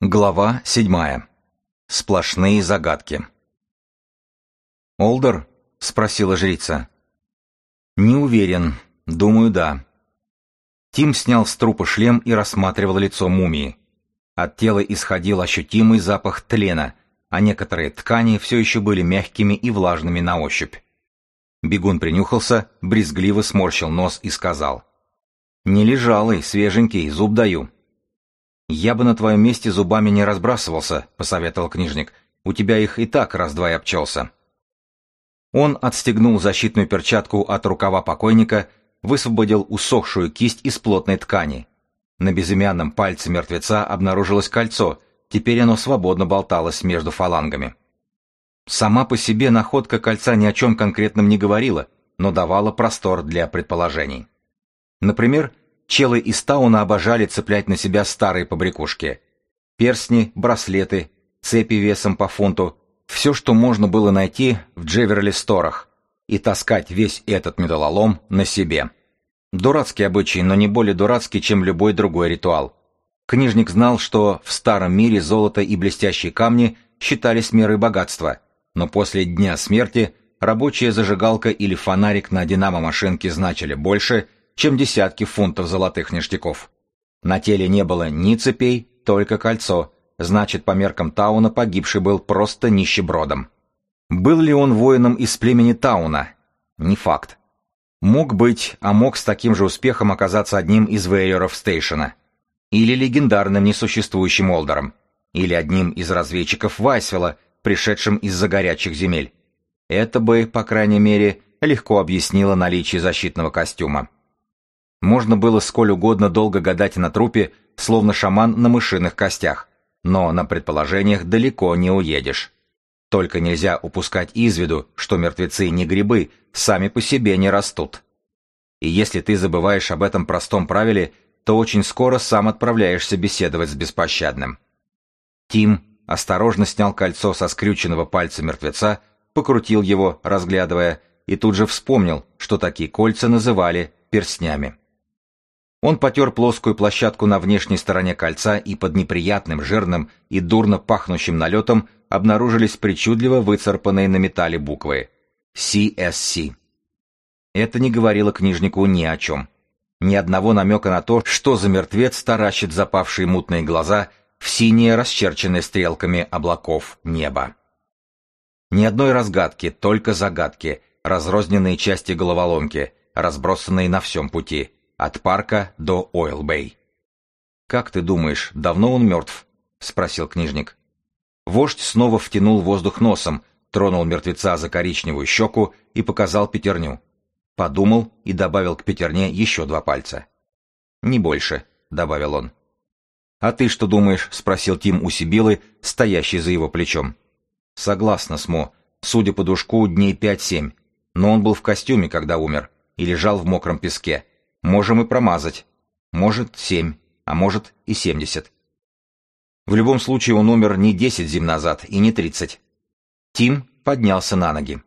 Глава седьмая. Сплошные загадки. «Олдер?» — спросила жрица. «Не уверен. Думаю, да». Тим снял с трупа шлем и рассматривал лицо мумии. От тела исходил ощутимый запах тлена, а некоторые ткани все еще были мягкими и влажными на ощупь. Бегун принюхался, брезгливо сморщил нос и сказал. «Не лежалый, свеженький, зуб даю». «Я бы на твоем месте зубами не разбрасывался», — посоветовал книжник. «У тебя их и так раз-два и обчелся». Он отстегнул защитную перчатку от рукава покойника, высвободил усохшую кисть из плотной ткани. На безымянном пальце мертвеца обнаружилось кольцо, теперь оно свободно болталось между фалангами. Сама по себе находка кольца ни о чем конкретном не говорила, но давала простор для предположений. Например, челы из Тауна обожали цеплять на себя старые побрякушки. Перстни, браслеты, цепи весом по фунту, все, что можно было найти в Джеверли-сторах, и таскать весь этот металлолом на себе. Дурацкий обычай, но не более дурацкий, чем любой другой ритуал. Книжник знал, что в старом мире золото и блестящие камни считались мерой богатства, но после дня смерти рабочая зажигалка или фонарик на динамо-машинке значили больше, чем десятки фунтов золотых ништяков. На теле не было ни цепей, только кольцо, значит, по меркам Тауна погибший был просто нищебродом. Был ли он воином из племени Тауна? Не факт. Мог быть, а мог с таким же успехом оказаться одним из вейеров Стейшена. Или легендарным несуществующим Олдером. Или одним из разведчиков Вайсвелла, пришедшим из-за горячих земель. Это бы, по крайней мере, легко объяснило наличие защитного костюма. Можно было сколь угодно долго гадать на трупе, словно шаман на мышиных костях, но на предположениях далеко не уедешь. Только нельзя упускать из виду, что мертвецы не грибы, сами по себе не растут. И если ты забываешь об этом простом правиле, то очень скоро сам отправляешься беседовать с беспощадным. Тим осторожно снял кольцо со скрюченного пальца мертвеца, покрутил его, разглядывая, и тут же вспомнил, что такие кольца называли перстнями. Он потер плоскую площадку на внешней стороне кольца, и под неприятным, жирным и дурно пахнущим налетом обнаружились причудливо выцарпанные на металле буквы CSC. Это не говорило книжнику ни о чем. Ни одного намека на то, что за мертвец таращит запавшие мутные глаза в синее, расчерченное стрелками облаков небо. Ни одной разгадки, только загадки, разрозненные части головоломки, разбросанные на всем пути — от парка до Ойл-Бэй. «Как ты думаешь, давно он мертв?» — спросил книжник. Вождь снова втянул воздух носом, тронул мертвеца за коричневую щеку и показал пятерню. Подумал и добавил к пятерне еще два пальца. «Не больше», — добавил он. «А ты что думаешь?» — спросил Тим у Сибилы, стоящий за его плечом. «Согласна, Смо. Судя по душку, дней пять-семь. Но он был в костюме, когда умер, и лежал в мокром песке. Можем и промазать. Может, семь, а может и семьдесят. В любом случае он умер не десять зим назад и не тридцать. Тим поднялся на ноги.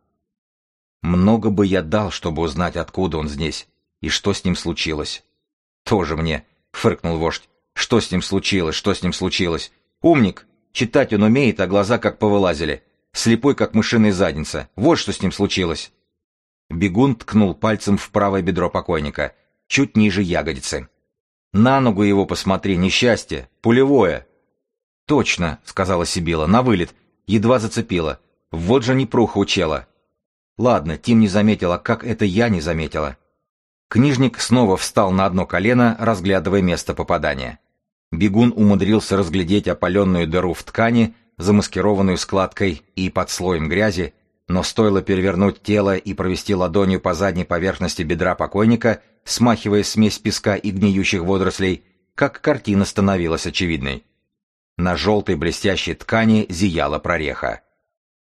Много бы я дал, чтобы узнать, откуда он здесь и что с ним случилось. Тоже мне, фыркнул вождь. Что с ним случилось, что с ним случилось? Умник, читать он умеет, а глаза как повылазили. Слепой, как мышиная задница. Вот что с ним случилось. Бегун ткнул пальцем в правое бедро покойника чуть ниже ягодицы. «На ногу его посмотри, несчастье! Пулевое!» «Точно», — сказала Сибила, — «на вылет. Едва зацепила. Вот же непруха учела». «Ладно, Тим не заметила, как это я не заметила». Книжник снова встал на одно колено, разглядывая место попадания. Бегун умудрился разглядеть опаленную дыру в ткани, замаскированную складкой и под слоем грязи, но стоило перевернуть тело и провести ладонью по задней поверхности бедра покойника, смахивая смесь песка и гниющих водорослей, как картина становилась очевидной. На желтой блестящей ткани зияла прореха.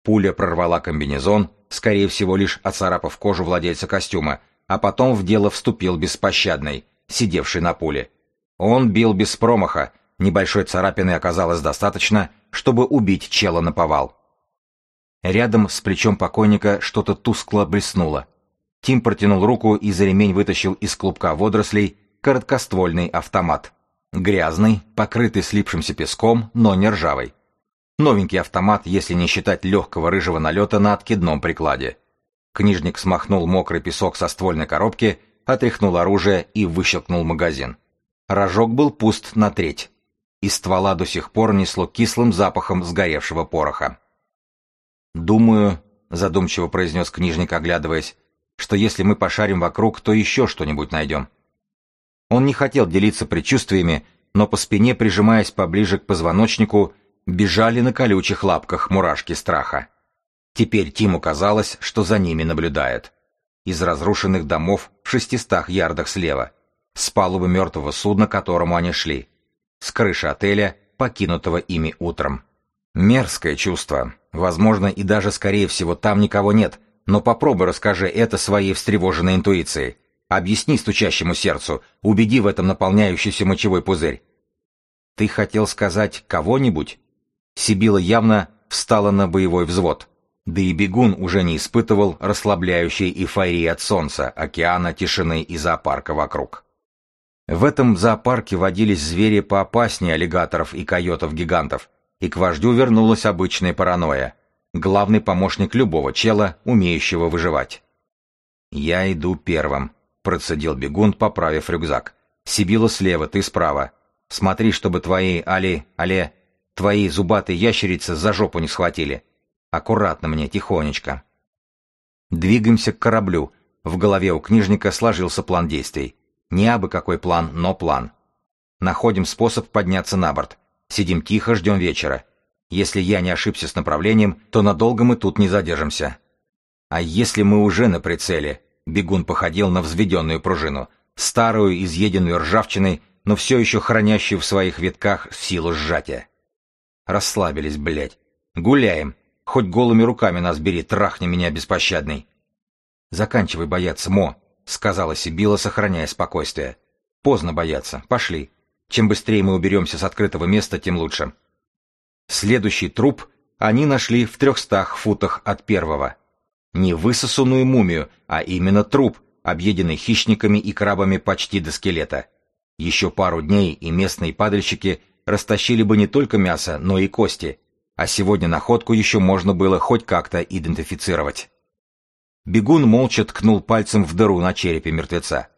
Пуля прорвала комбинезон, скорее всего лишь оцарапав кожу владельца костюма, а потом в дело вступил беспощадный, сидевший на пуле. Он бил без промаха, небольшой царапины оказалось достаточно, чтобы убить чела на повал. Рядом с плечом покойника что-то тускло блеснуло. Тим протянул руку и за ремень вытащил из клубка водорослей короткоствольный автомат. Грязный, покрытый слипшимся песком, но не ржавый. Новенький автомат, если не считать легкого рыжего налета на откидном прикладе. Книжник смахнул мокрый песок со ствольной коробки, отряхнул оружие и выщелкнул магазин. Рожок был пуст на треть. Из ствола до сих пор несло кислым запахом сгоревшего пороха. «Думаю», — задумчиво произнес книжник, оглядываясь, «что если мы пошарим вокруг, то еще что-нибудь найдем». Он не хотел делиться предчувствиями, но по спине, прижимаясь поближе к позвоночнику, бежали на колючих лапках мурашки страха. Теперь Тиму казалось, что за ними наблюдает. Из разрушенных домов в шестистах ярдах слева, с палубы мертвого судна, к которому они шли, с крыши отеля, покинутого ими утром. Мерзкое чувство. Возможно, и даже, скорее всего, там никого нет, но попробуй расскажи это своей встревоженной интуиции. Объясни стучащему сердцу, убеди в этом наполняющийся мочевой пузырь. Ты хотел сказать кого-нибудь? Сибила явно встала на боевой взвод. Да и бегун уже не испытывал расслабляющей эйфории от солнца, океана, тишины и зоопарка вокруг. В этом зоопарке водились звери поопаснее аллигаторов и койотов-гигантов, и к вождю вернулась обычная паранойя. Главный помощник любого чела, умеющего выживать. «Я иду первым», процедил бегун, поправив рюкзак. Сибила слева, ты справа. Смотри, чтобы твои, али, але, твои зубатые ящерицы за жопу не схватили. Аккуратно мне, тихонечко. Двигаемся к кораблю. В голове у книжника сложился план действий. Не абы какой план, но план. Находим способ подняться на борт. Сидим тихо, ждем вечера. Если я не ошибся с направлением, то надолго мы тут не задержимся. А если мы уже на прицеле, Бегун походил на взведенную пружину, старую, изъеденную ржавчиной, но все еще хранящую в своих витках силу сжатия. Расслабились, блядь. Гуляем. Хоть голыми руками нас бери, трахни меня беспощадный. Заканчивай бояться, Мо, сказала Сибила, сохраняя спокойствие. Поздно бояться. Пошли. Чем быстрее мы уберемся с открытого места, тем лучше. Следующий труп они нашли в трехстах футах от первого. Не высосанную мумию, а именно труп, объеденный хищниками и крабами почти до скелета. Еще пару дней и местные падальщики растащили бы не только мясо, но и кости, а сегодня находку еще можно было хоть как-то идентифицировать. Бегун молча ткнул пальцем в дыру на черепе мертвеца.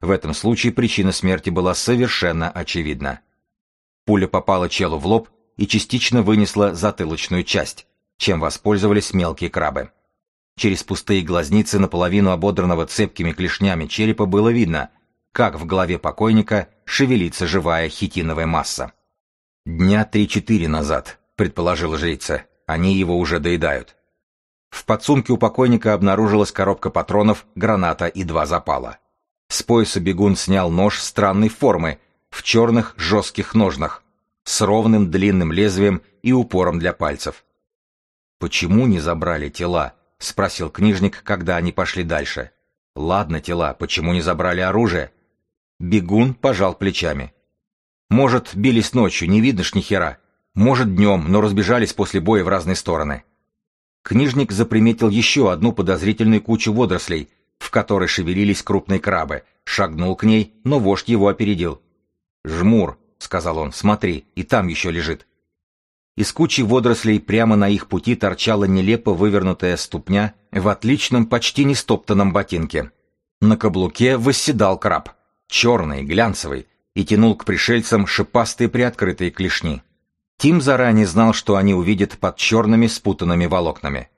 В этом случае причина смерти была совершенно очевидна. Пуля попала челу в лоб и частично вынесла затылочную часть, чем воспользовались мелкие крабы. Через пустые глазницы наполовину ободранного цепкими клешнями черепа было видно, как в голове покойника шевелится живая хитиновая масса. «Дня три-четыре назад», — предположила жрица, — «они его уже доедают». В подсумке у покойника обнаружилась коробка патронов, граната и два запала. С пояса бегун снял нож странной формы, в черных жестких ножнах, с ровным длинным лезвием и упором для пальцев. Почему не забрали тела? — спросил книжник, когда они пошли дальше. «Ладно, тела, почему не забрали оружие?» Бегун пожал плечами. «Может, бились ночью, не видно ж ни хера. Может, днем, но разбежались после боя в разные стороны». Книжник заприметил еще одну подозрительную кучу водорослей, в которой шевелились крупные крабы, шагнул к ней, но вождь его опередил. «Жмур», — сказал он, — «смотри, и там еще лежит». Из кучи водорослей прямо на их пути торчала нелепо вывернутая ступня в отличном, почти не стоптанном ботинке. На каблуке восседал краб, черный, глянцевый, и тянул к пришельцам шипастые приоткрытые клешни. Тим заранее знал, что они увидят под черными спутанными волокнами.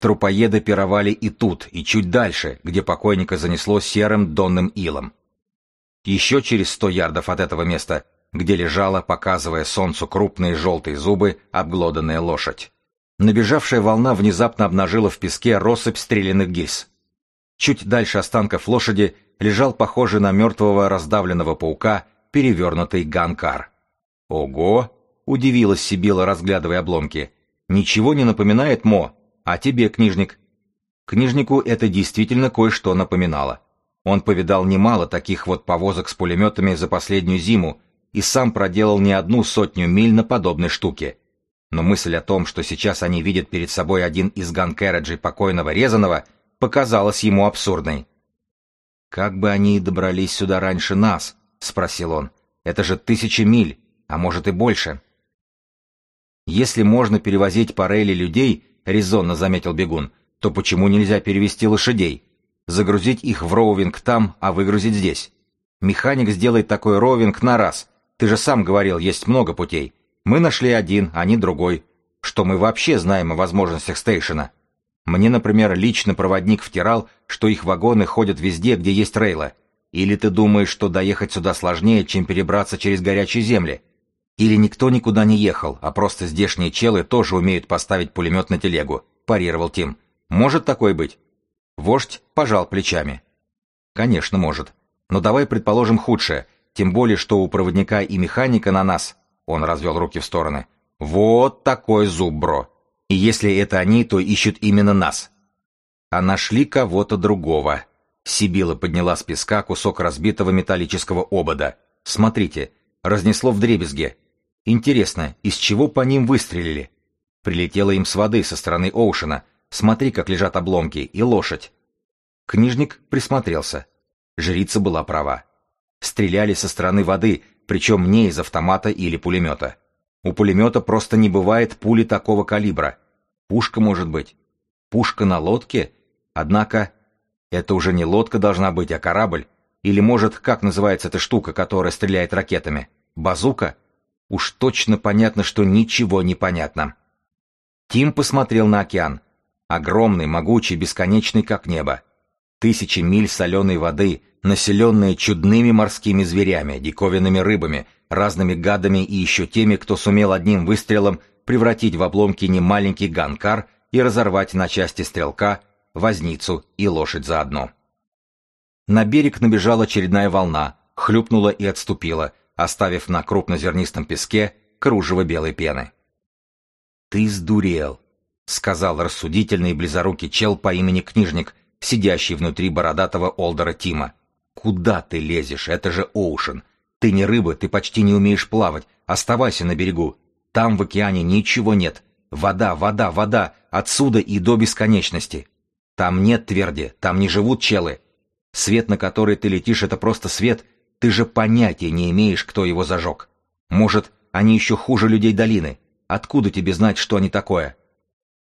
Трупоеды пировали и тут, и чуть дальше, где покойника занесло серым донным илом. Еще через сто ярдов от этого места где лежала, показывая солнцу крупные желтые зубы, обглоданная лошадь. Набежавшая волна внезапно обнажила в песке россыпь стрелянных гильз. Чуть дальше останков лошади лежал похожий на мертвого раздавленного паука перевернутый ганкар. «Ого!» — удивилась Сибила, разглядывая обломки. «Ничего не напоминает, Мо? А тебе, книжник?» Книжнику это действительно кое-что напоминало. Он повидал немало таких вот повозок с пулеметами за последнюю зиму, и сам проделал не одну сотню миль на подобной штуке. Но мысль о том, что сейчас они видят перед собой один из ганкераджей покойного Резаного, показалась ему абсурдной. «Как бы они добрались сюда раньше нас?» — спросил он. Это же тысячи миль, а может и больше. Если можно перевозить по рейли людей, резонно заметил бегун, то почему нельзя перевести лошадей? Загрузить их в роувинг там, а выгрузить здесь? Механик сделает такой роувинг на раз. Ты же сам говорил, есть много путей. Мы нашли один, а не другой. Что мы вообще знаем о возможностях стейшена? Мне, например, лично проводник втирал, что их вагоны ходят везде, где есть рейлы. Или ты думаешь, что доехать сюда сложнее, чем перебраться через горячие земли? Или никто никуда не ехал, а просто здешние челы тоже умеют поставить пулемет на телегу, парировал Тим. Может такое быть? Вождь пожал плечами. Конечно, может. Но давай предположим худшее, тем более, что у проводника и механика на нас, он развел руки в стороны. Вот такой зуб, бро. И если это они, то ищут именно нас. А нашли кого-то другого. Сибила подняла с песка кусок разбитого металлического обода. Смотрите, разнесло в дребезге. Интересно, из чего по ним выстрелили? Прилетело им с воды со стороны Оушена. Смотри, как лежат обломки, и лошадь. Книжник присмотрелся. Жрица была права. Стреляли со стороны воды, причем не из автомата или пулемета. У пулемета просто не бывает пули такого калибра. Пушка может быть. Пушка на лодке? Однако, это уже не лодка должна быть, а корабль. Или, может, как называется эта штука, которая стреляет ракетами? Базука? Уж точно понятно, что ничего не понятно. Тим посмотрел на океан. Огромный, могучий, бесконечный, как небо. Тысячи миль соленой воды, населенные чудными морскими зверями, диковинными рыбами, разными гадами и еще теми, кто сумел одним выстрелом превратить в обломки немаленький ганкар и разорвать на части стрелка, возницу и лошадь заодно. На берег набежала очередная волна, хлюпнула и отступила, оставив на крупнозернистом песке кружево белой пены. «Ты сдурел», — сказал рассудительный близорукий чел по имени Книжник, сидящий внутри бородатого Олдера Тима. «Куда ты лезешь? Это же Оушен. Ты не рыба, ты почти не умеешь плавать. Оставайся на берегу. Там в океане ничего нет. Вода, вода, вода. Отсюда и до бесконечности. Там нет тверди, там не живут челы. Свет, на который ты летишь, это просто свет. Ты же понятия не имеешь, кто его зажег. Может, они еще хуже людей долины. Откуда тебе знать, что они такое?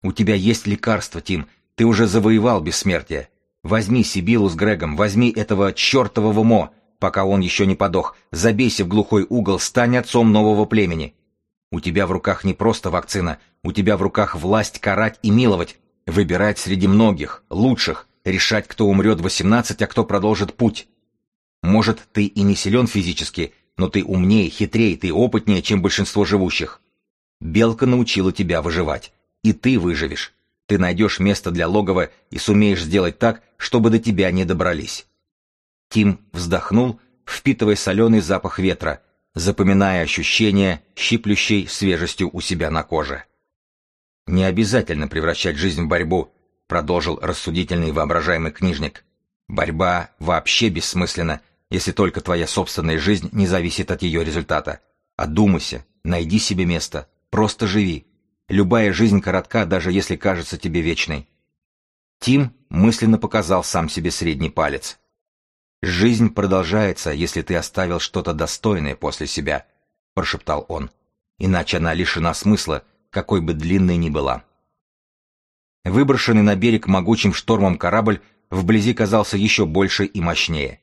У тебя есть лекарство, Тим. Ты уже завоевал бессмертие. Возьми Сибилу с Грегом, возьми этого чертового Мо, пока он еще не подох. Забейся в глухой угол, стань отцом нового племени. У тебя в руках не просто вакцина, у тебя в руках власть карать и миловать, выбирать среди многих, лучших, решать, кто умрет в 18, а кто продолжит путь. Может, ты и не силен физически, но ты умнее, хитрее, ты опытнее, чем большинство живущих. Белка научила тебя выживать, и ты выживешь. Ты найдешь место для логова и сумеешь сделать так, чтобы до тебя не добрались. Тим вздохнул, впитывая соленый запах ветра, запоминая ощущение, щиплющей свежестью у себя на коже. «Не обязательно превращать жизнь в борьбу», — продолжил рассудительный воображаемый книжник. «Борьба вообще бессмысленна, если только твоя собственная жизнь не зависит от ее результата. Одумайся, найди себе место, просто живи. Любая жизнь коротка, даже если кажется тебе вечной». Тим мысленно показал сам себе средний палец. «Жизнь продолжается, если ты оставил что-то достойное после себя», — прошептал он. «Иначе она лишена смысла, какой бы длинной ни была». Выброшенный на берег могучим штормом корабль вблизи казался еще больше и мощнее.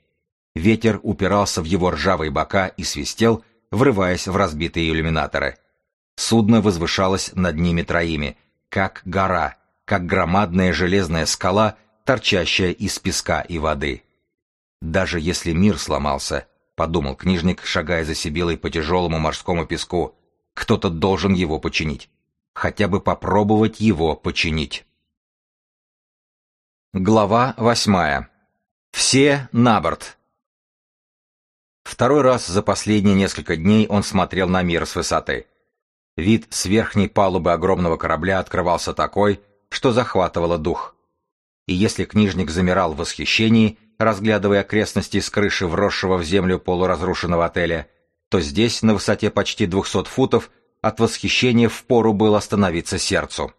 Ветер упирался в его ржавые бока и свистел, врываясь в разбитые иллюминаторы. Судно возвышалось над ними троими, как гора, как громадная железная скала, торчащая из песка и воды. Даже если мир сломался, подумал книжник, шагая за Сибилой по тяжелому морскому песку, кто-то должен его починить. Хотя бы попробовать его починить. Глава восьмая. Все на борт. Второй раз за последние несколько дней он смотрел на мир с высоты. Вид с верхней палубы огромного корабля открывался такой, что захватывало дух. И если книжник замирал в восхищении, разглядывая окрестности с крыши вросшего в землю полуразрушенного отеля, то здесь, на высоте почти 200 футов, от восхищения впору было остановиться сердцу.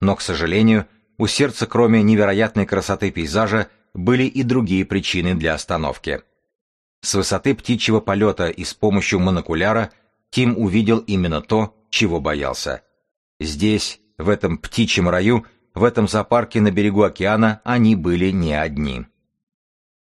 Но, к сожалению, у сердца, кроме невероятной красоты пейзажа, были и другие причины для остановки. С высоты птичьего полета и с помощью монокуляра Тим увидел именно то, чего боялся. Здесь, в этом птичьем раю, в этом зоопарке на берегу океана они были не одни.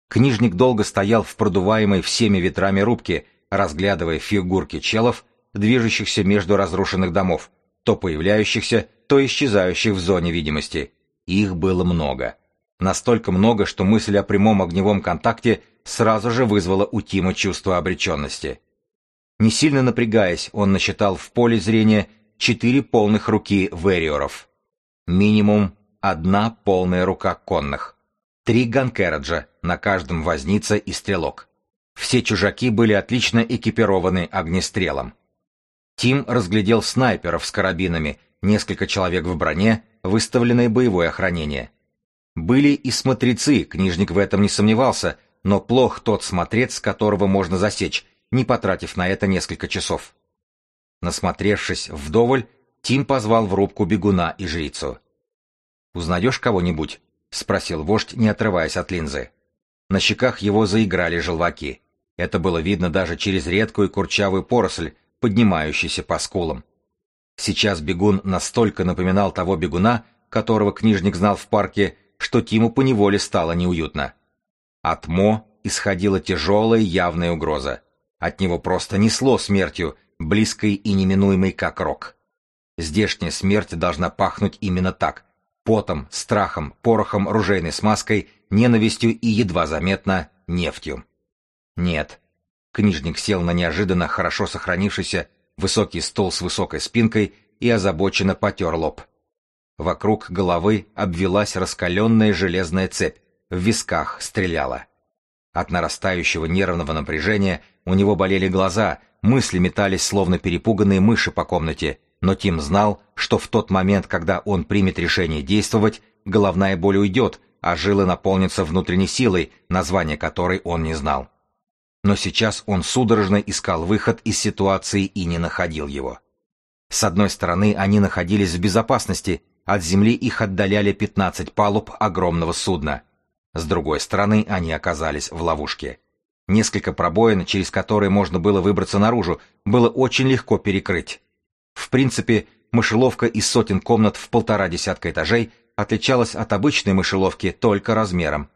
Книжник долго стоял в продуваемой всеми ветрами рубке, разглядывая фигурки челов, движущихся между разрушенных домов, то появляющихся, то исчезающих в зоне видимости. Их было много. Настолько много, что мысль о прямом огневом контакте сразу же вызвала у Тима чувство обреченности. Не сильно напрягаясь, он насчитал в поле зрения четыре полных руки вериоров. Минимум одна полная рука конных. Три ганкераджа, на каждом возница и стрелок. Все чужаки были отлично экипированы огнестрелом. Тим разглядел снайперов с карабинами, несколько человек в броне, выставленное боевое охранение. Были и смотрецы, книжник в этом не сомневался, но плох тот смотрец, которого можно засечь, не потратив на это несколько часов. Насмотревшись вдоволь, Тим позвал в рубку бегуна и жрицу. «Узнаешь кого-нибудь?» — спросил вождь, не отрываясь от линзы. На щеках его заиграли желваки. Это было видно даже через редкую курчавую поросль, поднимающуюся по скулам. Сейчас бегун настолько напоминал того бегуна, которого книжник знал в парке, что Тиму поневоле стало неуютно. От Мо исходила тяжелая явная угроза. От него просто несло смертью, близкой и неминуемой как рок. Здешняя смерть должна пахнуть именно так. Потом, страхом, порохом, ружейной смазкой, ненавистью и, едва заметно, нефтью. Нет. Книжник сел на неожиданно хорошо сохранившийся высокий стол с высокой спинкой и озабоченно потер лоб. Вокруг головы обвелась раскаленная железная цепь, в висках стреляла. От нарастающего нервного напряжения у него болели глаза, мысли метались, словно перепуганные мыши по комнате, но Тим знал, что в тот момент, когда он примет решение действовать, головная боль уйдет, а жилы наполнятся внутренней силой, название которой он не знал. Но сейчас он судорожно искал выход из ситуации и не находил его. С одной стороны, они находились в безопасности, от земли их отдаляли 15 палуб огромного судна. С другой стороны, они оказались в ловушке. Несколько пробоин, через которые можно было выбраться наружу, было очень легко перекрыть. В принципе, мышеловка из сотен комнат в полтора десятка этажей отличалась от обычной мышеловки только размером.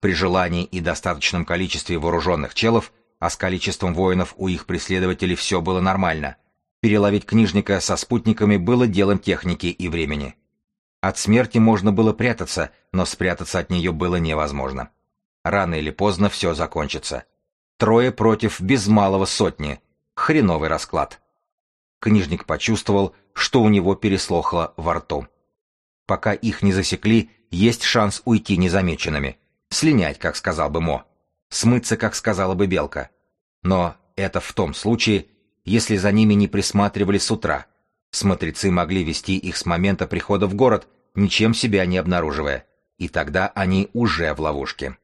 При желании и достаточном количестве вооруженных челов, а с количеством воинов у их преследователей все было нормально, переловить книжника со спутниками было делом техники и времени. От смерти можно было прятаться, но спрятаться от нее было невозможно. Рано или поздно все закончится. Трое против без малого сотни. Хреновый расклад. Книжник почувствовал, что у него переслохло во рту. Пока их не засекли, есть шанс уйти незамеченными. Слинять, как сказал бы Мо. Смыться, как сказала бы Белка. Но это в том случае, если за ними не присматривали с утра. Смотрецы могли вести их с момента прихода в город, ничем себя не обнаруживая. И тогда они уже в ловушке.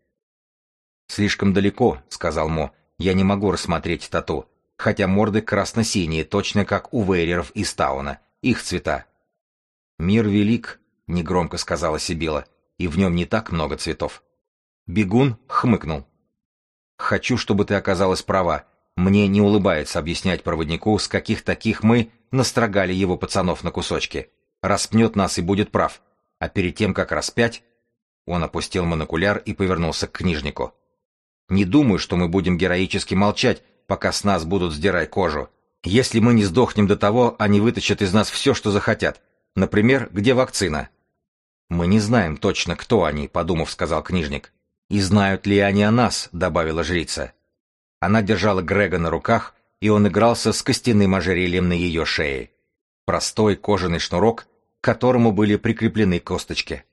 «Слишком далеко», — сказал Мо. «Я не могу рассмотреть тату, хотя морды красно-синие, точно как у вейреров из Тауна. Их цвета». «Мир велик», — негромко сказала Сибила, — «и в нем не так много цветов». Бегун хмыкнул. «Хочу, чтобы ты оказалась права. Мне не улыбается объяснять проводнику, с каких таких мы настрогали его пацанов на кусочки. Распнет нас и будет прав. А перед тем, как распять...» Он опустил монокуляр и повернулся к книжнику. Не думаю, что мы будем героически молчать, пока с нас будут сдирать кожу. Если мы не сдохнем до того, они вытащат из нас все, что захотят. Например, где вакцина? Мы не знаем точно, кто они, подумав, сказал книжник. И знают ли они о нас, добавила жрица. Она держала Грега на руках, и он игрался с костяным ожерельем на ее шее. Простой кожаный шнурок, к которому были прикреплены косточки.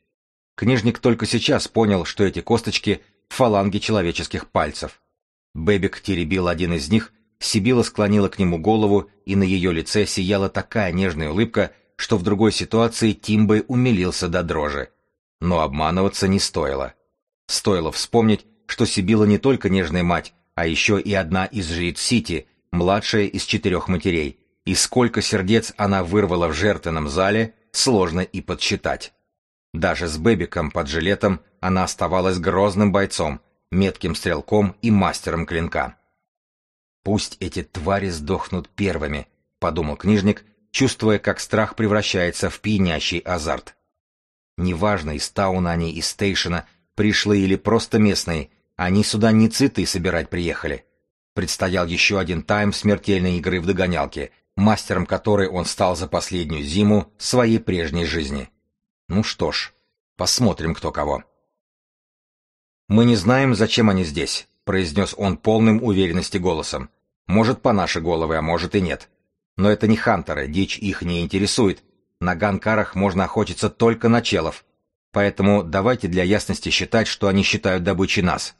Книжник только сейчас понял, что эти косточки фаланги человеческих пальцев. Бэбик теребил один из них, Сибила склонила к нему голову, и на ее лице сияла такая нежная улыбка, что в другой ситуации Тимбой умилился до дрожи. Но обманываться не стоило. Стоило вспомнить, что Сибила не только нежная мать, а еще и одна из жриц Сити, младшая из четырех матерей, и сколько сердец она вырвала в жертвенном зале, сложно и подсчитать. Даже с Бэбиком под жилетом она оставалась грозным бойцом, метким стрелком и мастером клинка. «Пусть эти твари сдохнут первыми», — подумал книжник, чувствуя, как страх превращается в пьянящий азарт. Неважно, из Тауна они, из Стейшена, пришлые или просто местные, они сюда не цветы собирать приехали. Предстоял еще один тайм смертельной игры в догонялке, мастером которой он стал за последнюю зиму своей прежней жизни. Ну что ж, посмотрим, кто кого. «Мы не знаем, зачем они здесь», — произнес он полным уверенности голосом. «Может, по нашей головы, а может и нет. Но это не хантеры, дичь их не интересует. На ганкарах можно охотиться только на челов. Поэтому давайте для ясности считать, что они считают добычей нас».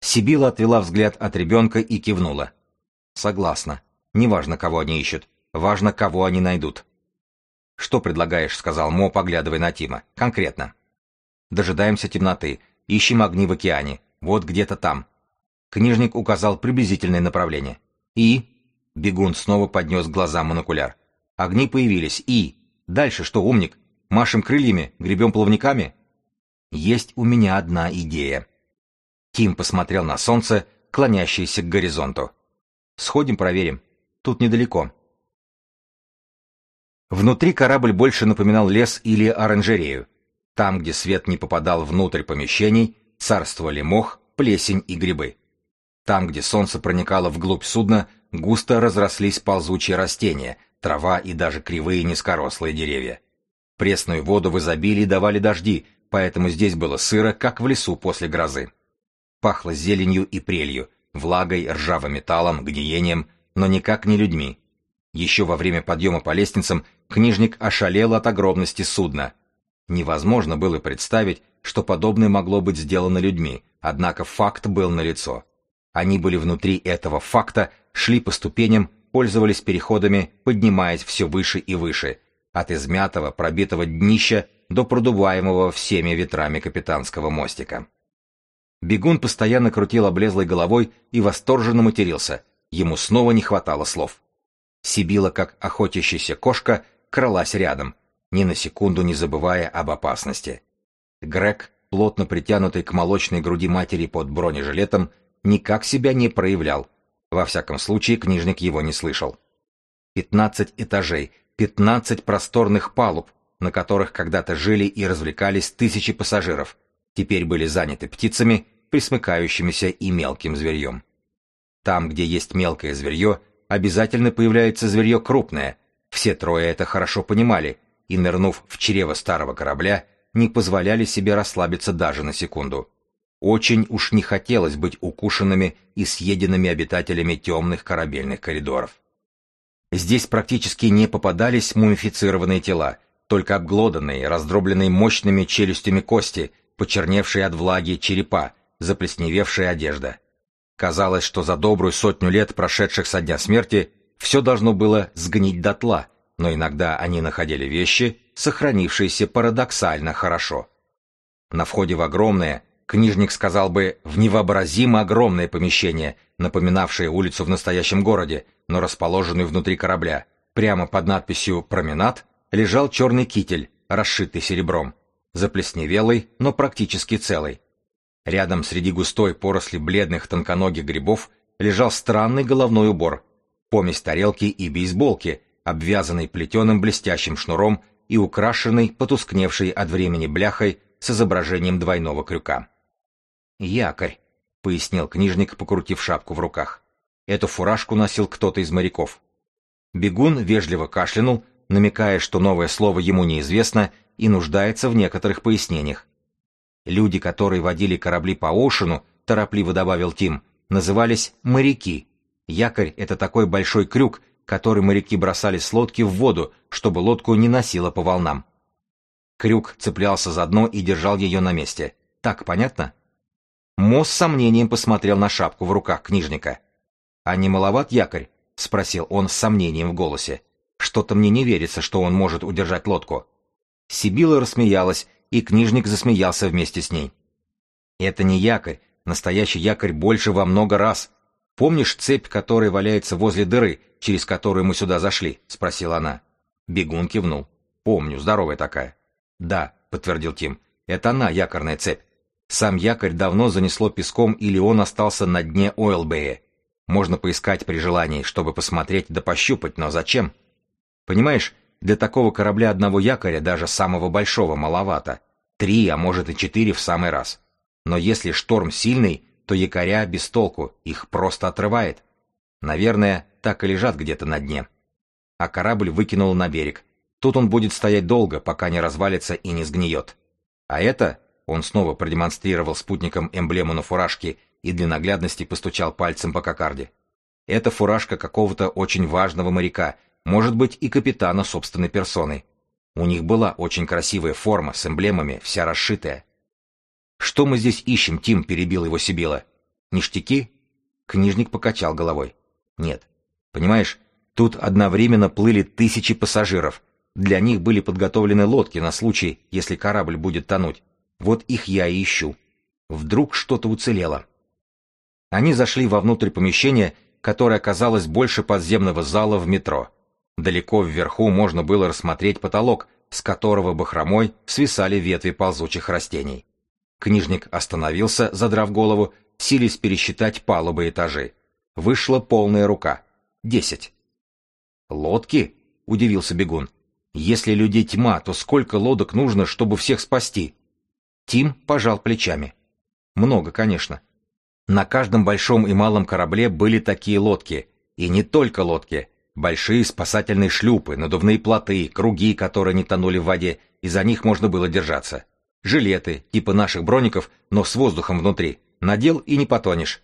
Сибила отвела взгляд от ребенка и кивнула. «Согласна. Неважно, кого они ищут. Важно, кого они найдут». «Что предлагаешь?» — сказал Мо, поглядывая на Тима. «Конкретно». «Дожидаемся темноты. Ищем огни в океане. Вот где-то там». Книжник указал приблизительное направление. «И?» Бегун снова поднес глазам монокуляр. «Огни появились. И?» «Дальше что, умник? Машем крыльями? Гребем плавниками?» «Есть у меня одна идея». Тим посмотрел на солнце, клонящееся к горизонту. «Сходим, проверим. Тут недалеко». Внутри корабль больше напоминал лес или оранжерею. Там, где свет не попадал внутрь помещений, царствовали мох, плесень и грибы. Там, где солнце проникало вглубь судна, густо разрослись ползучие растения, трава и даже кривые низкорослые деревья. Пресную воду в изобилии давали дожди, поэтому здесь было сыро, как в лесу после грозы. Пахло зеленью и прелью, влагой, ржавым металлом, гниением, но никак не людьми. Еще во время подъема по лестницам книжник ошалел от огромности судна, Невозможно было представить, что подобное могло быть сделано людьми, однако факт был налицо. Они были внутри этого факта, шли по ступеням, пользовались переходами, поднимаясь все выше и выше, от измятого, пробитого днища до продуваемого всеми ветрами капитанского мостика. Бегун постоянно крутил облезлой головой и восторженно матерился. Ему снова не хватало слов. Сибила, как охотящаяся кошка, кралась рядом, ни на секунду не забывая об опасности. Грег, плотно притянутый к молочной груди матери под бронежилетом, никак себя не проявлял. Во всяком случае, книжник его не слышал. Пятнадцать этажей, пятнадцать просторных палуб, на которых когда-то жили и развлекались тысячи пассажиров, теперь были заняты птицами, присмыкающимися и мелким зверьем. Там, где есть мелкое зверье, обязательно появляется зверье крупное. Все трое это хорошо понимали, и, нырнув в чрево старого корабля, не позволяли себе расслабиться даже на секунду. Очень уж не хотелось быть укушенными и съеденными обитателями темных корабельных коридоров. Здесь практически не попадались мумифицированные тела, только обглоданные, раздробленные мощными челюстями кости, почерневшие от влаги черепа, заплесневевшая одежда. Казалось, что за добрую сотню лет, прошедших со дня смерти, все должно было сгнить дотла, но иногда они находили вещи, сохранившиеся парадоксально хорошо. На входе в огромное, книжник сказал бы, в невообразимо огромное помещение, напоминавшее улицу в настоящем городе, но расположенную внутри корабля, прямо под надписью «Променад», лежал черный китель, расшитый серебром, заплесневелый, но практически целый. Рядом среди густой поросли бледных тонконогих грибов лежал странный головной убор, помесь тарелки и бейсболки, обвязанный плетеным блестящим шнуром и украшенный потускневшей от времени бляхой с изображением двойного крюка. «Якорь», — пояснил книжник, покрутив шапку в руках. Эту фуражку носил кто-то из моряков. Бегун вежливо кашлянул, намекая, что новое слово ему неизвестно и нуждается в некоторых пояснениях. Люди, которые водили корабли по Оушену, торопливо добавил Тим, назывались моряки. Якорь — это такой большой крюк, который моряки бросали с лодки в воду, чтобы лодку не носило по волнам. Крюк цеплялся за дно и держал ее на месте. Так понятно? Мо с сомнением посмотрел на шапку в руках книжника. «А не маловат якорь?» — спросил он с сомнением в голосе. «Что-то мне не верится, что он может удержать лодку». Сибила рассмеялась, и книжник засмеялся вместе с ней. «Это не якорь. Настоящий якорь больше во много раз. Помнишь цепь, которая валяется возле дыры, через которую мы сюда зашли?» — спросила она. Бегун кивнул. «Помню, здоровая такая». «Да», — подтвердил Тим, — «это она, якорная цепь. Сам якорь давно занесло песком или он остался на дне Ойлбэя. Можно поискать при желании, чтобы посмотреть да пощупать, но зачем? Понимаешь, для такого корабля одного якоря, даже самого большого, маловато. Три, а может и четыре в самый раз. Но если шторм сильный, то якоря без толку, их просто отрывает. Наверное, так и лежат где-то на дне. А корабль выкинул на берег. Тут он будет стоять долго, пока не развалится и не сгниет. А это, он снова продемонстрировал спутникам эмблему на фуражке и для наглядности постучал пальцем по кокарде. Это фуражка какого-то очень важного моряка, может быть и капитана собственной персоной. У них была очень красивая форма с эмблемами, вся расшитая. «Что мы здесь ищем, Тим?» — перебил его Сибила. «Ништяки?» Книжник покачал головой. «Нет. Понимаешь, тут одновременно плыли тысячи пассажиров. Для них были подготовлены лодки на случай, если корабль будет тонуть. Вот их я и ищу. Вдруг что-то уцелело. Они зашли вовнутрь помещения, которое оказалось больше подземного зала в метро. Далеко вверху можно было рассмотреть потолок, с которого бахромой свисали ветви ползучих растений. Книжник остановился, задрав голову, силясь пересчитать палубы этажи. Вышла полная рука. Десять. «Лодки?» — удивился бегун. «Если людей тьма, то сколько лодок нужно, чтобы всех спасти?» Тим пожал плечами. Много, конечно. На каждом большом и малом корабле были такие лодки. И не только лодки. Большие спасательные шлюпы, надувные плоты, круги, которые не тонули в воде, и за них можно было держаться. Жилеты, типа наших броников, но с воздухом внутри. Надел и не потонешь.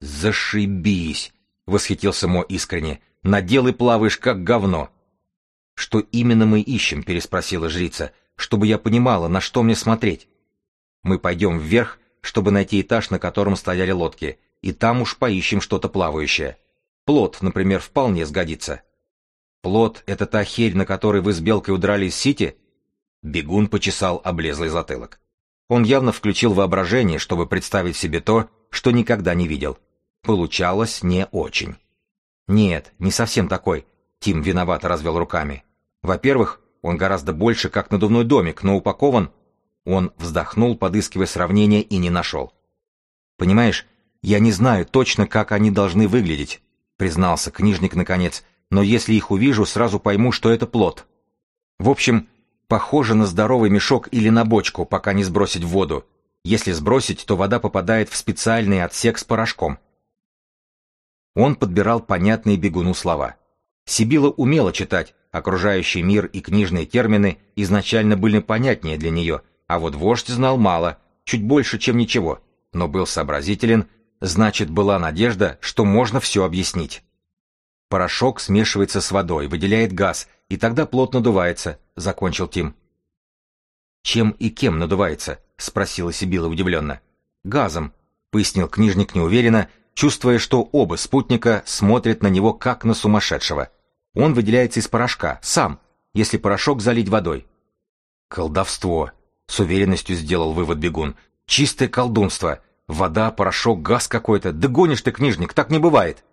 «Зашибись!» — восхитился Мо искренне. «Надел и плаваешь, как говно!» «Что именно мы ищем?» — переспросила жрица. «Чтобы я понимала, на что мне смотреть». Мы пойдем вверх, чтобы найти этаж, на котором стояли лодки, и там уж поищем что-то плавающее. Плот, например, вполне сгодится. Плот — это та херь, на которой вы с Белкой удрали из Сити? Бегун почесал облезлый затылок. Он явно включил воображение, чтобы представить себе то, что никогда не видел. Получалось не очень. Нет, не совсем такой. Тим виновато развел руками. Во-первых, он гораздо больше как надувной домик, но упакован он вздохнул, подыскивая сравнение, и не нашел. «Понимаешь, я не знаю точно, как они должны выглядеть», признался книжник наконец, «но если их увижу, сразу пойму, что это плод. В общем, похоже на здоровый мешок или на бочку, пока не сбросить в воду. Если сбросить, то вода попадает в специальный отсек с порошком». Он подбирал понятные бегуну слова. Сибила умела читать, окружающий мир и книжные термины изначально были понятнее для нее, а вот вождь знал мало, чуть больше, чем ничего, но был сообразителен, значит, была надежда, что можно все объяснить. Порошок смешивается с водой, выделяет газ, и тогда плот надувается, закончил Тим. Чем и кем надувается? спросила Сибила удивленно. Газом, пояснил книжник неуверенно, чувствуя, что оба спутника смотрят на него как на сумасшедшего. Он выделяется из порошка, сам, если порошок залить водой. Колдовство, с уверенностью сделал вывод бегун. Чистое колдунство. Вода, порошок, газ какой-то. Да гонишь ты, книжник, так не бывает.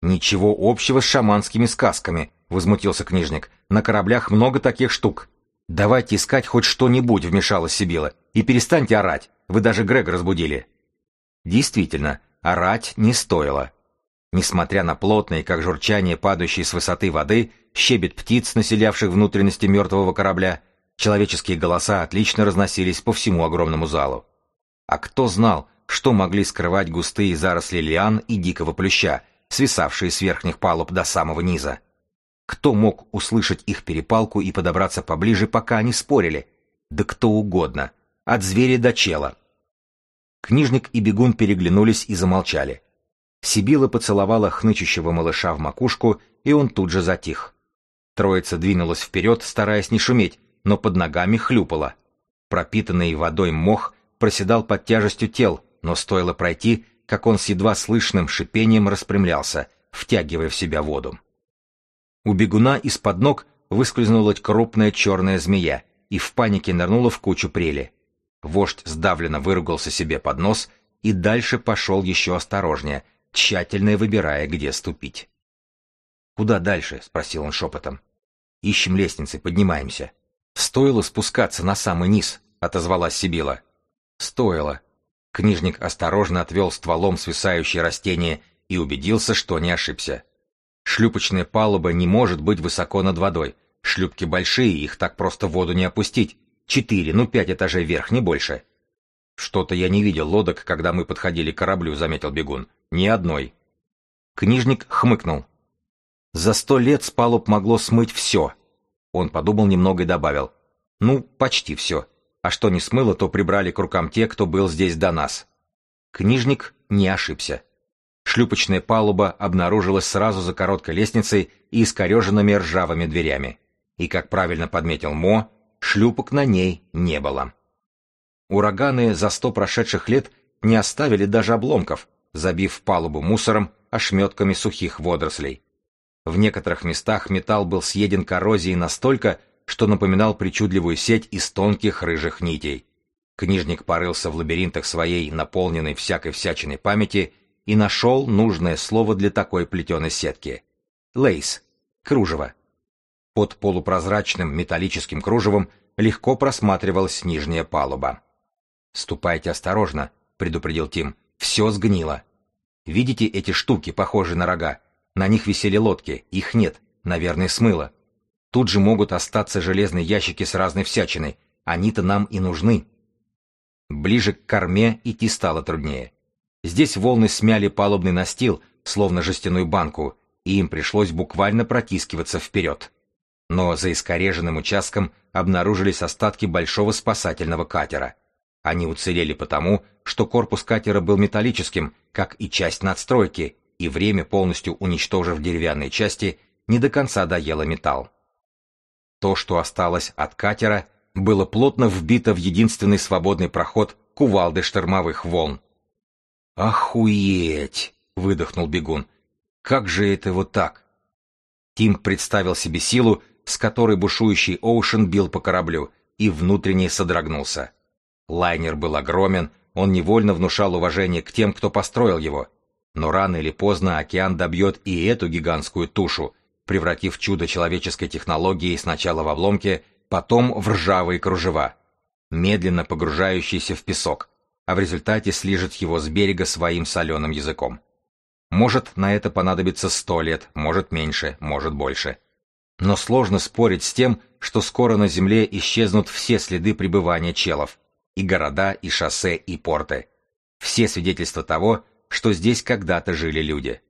Ничего общего с шаманскими сказками, возмутился книжник. На кораблях много таких штук. Давайте искать хоть что-нибудь, вмешалась Сибила. И перестаньте орать. Вы даже Грега разбудили. Действительно, орать не стоило. Несмотря на плотное, как журчание, падающее с высоты воды, щебет птиц, населявших внутренности мертвого корабля, Человеческие голоса отлично разносились по всему огромному залу. А кто знал, что могли скрывать густые заросли лиан и дикого плюща, свисавшие с верхних палуб до самого низа? Кто мог услышать их перепалку и подобраться поближе, пока они спорили? Да кто угодно. От зверя до чела. Книжник и бегун переглянулись и замолчали. Сибила поцеловала хнычущего малыша в макушку, и он тут же затих. Троица двинулась вперед, стараясь не шуметь, но под ногами хлюпало. Пропитанный водой мох проседал под тяжестью тел, но стоило пройти, как он с едва слышным шипением распрямлялся, втягивая в себя воду. У бегуна из-под ног выскользнула крупная черная змея и в панике нырнула в кучу прели. Вождь сдавленно выругался себе под нос и дальше пошел еще осторожнее, тщательно выбирая, где ступить. «Куда дальше?» — спросил он шепотом. «Ищем лестницы, поднимаемся». «Стоило спускаться на самый низ», — отозвалась Сибила. Стоило. Книжник осторожно отвел стволом свисающее растение и убедился, что не ошибся. Шлюпочная палуба не может быть высоко над водой. Шлюпки большие, их так просто в воду не опустить. Четыре, ну пять этажей вверх, не больше. Что-то я не видел лодок, когда мы подходили к кораблю, заметил бегун. Ни одной. Книжник хмыкнул. За сто лет с палуб могло смыть все. Он подумал немного и добавил. Ну, почти все. А что не смыло, то прибрали к рукам те, кто был здесь до нас. Книжник не ошибся. Шлюпочная палуба обнаружилась сразу за короткой лестницей и искореженными ржавыми дверями. И, как правильно подметил Мо, шлюпок на ней не было. Ураганы за сто прошедших лет не оставили даже обломков, забив палубу мусором, ошметками сухих водорослей. В некоторых местах металл был съеден коррозией настолько, что напоминал причудливую сеть из тонких рыжих нитей. Книжник порылся в лабиринтах своей наполненной всякой всячиной памяти и нашел нужное слово для такой плетеной сетки. Лейс. Кружево. Под полупрозрачным металлическим кружевом легко просматривалась нижняя палуба. «Ступайте осторожно», — предупредил Тим. «Все сгнило. Видите эти штуки, похожие на рога? На них висели лодки, их нет, наверное, смыло. Тут же могут остаться железные ящики с разной всячиной. Они-то нам и нужны. Ближе к корме идти стало труднее. Здесь волны смяли палубный настил, словно жестяную банку, и им пришлось буквально протискиваться вперед. Но за искореженным участком обнаружились остатки большого спасательного катера. Они уцелели потому, что корпус катера был металлическим, как и часть надстройки, и время, полностью уничтожив деревянные части, не до конца доело металл. То, что осталось от катера, было плотно вбито в единственный свободный проход кувалды штормовых волн. «Охуеть!» — выдохнул бегун. «Как же это вот так?» Тим представил себе силу, с которой бушующий Оушен бил по кораблю, и внутренне содрогнулся. Лайнер был огромен, он невольно внушал уважение к тем, кто построил его. Но рано или поздно океан добьет и эту гигантскую тушу, превратив чудо человеческой технологии сначала в обломки, потом в ржавые кружева, медленно погружающиеся в песок, а в результате слижет его с берега своим соленым языком. Может, на это понадобится сто лет, может меньше, может больше. Но сложно спорить с тем, что скоро на Земле исчезнут все следы пребывания челов, и города, и шоссе, и порты. Все свидетельства того, что здесь когда-то жили люди.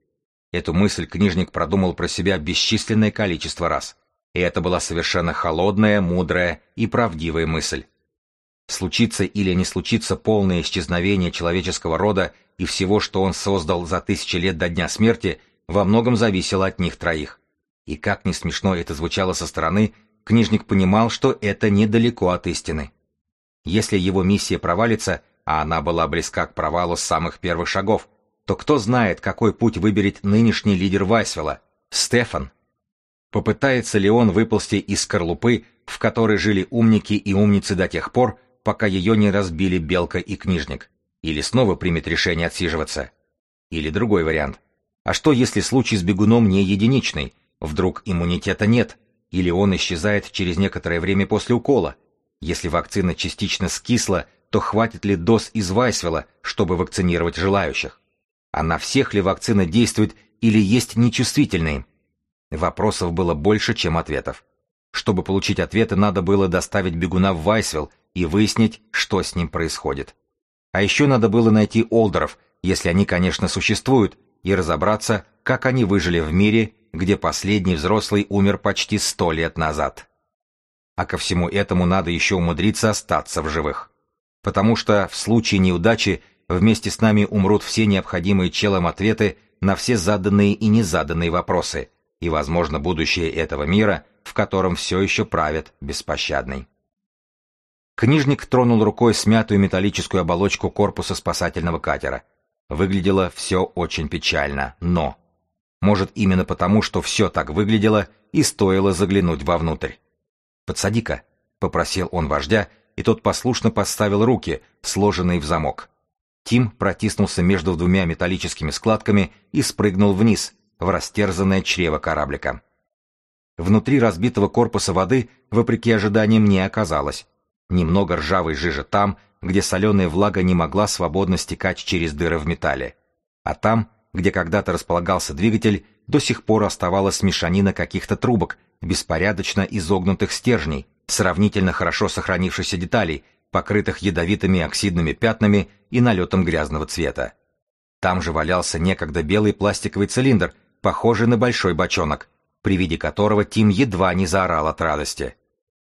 Эту мысль книжник продумал про себя бесчисленное количество раз. И это была совершенно холодная, мудрая и правдивая мысль. Случится или не случится полное исчезновение человеческого рода и всего, что он создал за тысячи лет до дня смерти, во многом зависело от них троих. И как ни смешно это звучало со стороны, книжник понимал, что это недалеко от истины. Если его миссия провалится, а она была близка к провалу с самых первых шагов, то кто знает, какой путь выберет нынешний лидер Вайсвелла, Стефан. Попытается ли он выползти из скорлупы, в которой жили умники и умницы до тех пор, пока ее не разбили Белка и Книжник? Или снова примет решение отсиживаться? Или другой вариант. А что, если случай с бегуном не единичный? Вдруг иммунитета нет? Или он исчезает через некоторое время после укола? Если вакцина частично скисла, то хватит ли доз из Вайсвелла, чтобы вакцинировать желающих? А на всех ли вакцина действует или есть нечувствительные? Вопросов было больше, чем ответов. Чтобы получить ответы, надо было доставить бегуна в Вайсвилл и выяснить, что с ним происходит. А еще надо было найти Олдеров, если они, конечно, существуют, и разобраться, как они выжили в мире, где последний взрослый умер почти сто лет назад. А ко всему этому надо еще умудриться остаться в живых. Потому что в случае неудачи Вместе с нами умрут все необходимые челом ответы на все заданные и незаданные вопросы, и, возможно, будущее этого мира, в котором все еще правит беспощадный. Книжник тронул рукой смятую металлическую оболочку корпуса спасательного катера. Выглядело все очень печально, но... Может, именно потому, что все так выглядело, и стоило заглянуть вовнутрь. «Подсади-ка», — попросил он вождя, и тот послушно поставил руки, сложенные в замок. Тим протиснулся между двумя металлическими складками и спрыгнул вниз, в растерзанное чрево кораблика. Внутри разбитого корпуса воды, вопреки ожиданиям, не оказалось. Немного ржавой жижи там, где соленая влага не могла свободно стекать через дыры в металле. А там, где когда-то располагался двигатель, до сих пор оставалась мешанина каких-то трубок, беспорядочно изогнутых стержней, сравнительно хорошо сохранившихся деталей, покрытых ядовитыми оксидными пятнами и налетом грязного цвета. Там же валялся некогда белый пластиковый цилиндр, похожий на большой бочонок, при виде которого Тим едва не заорал от радости.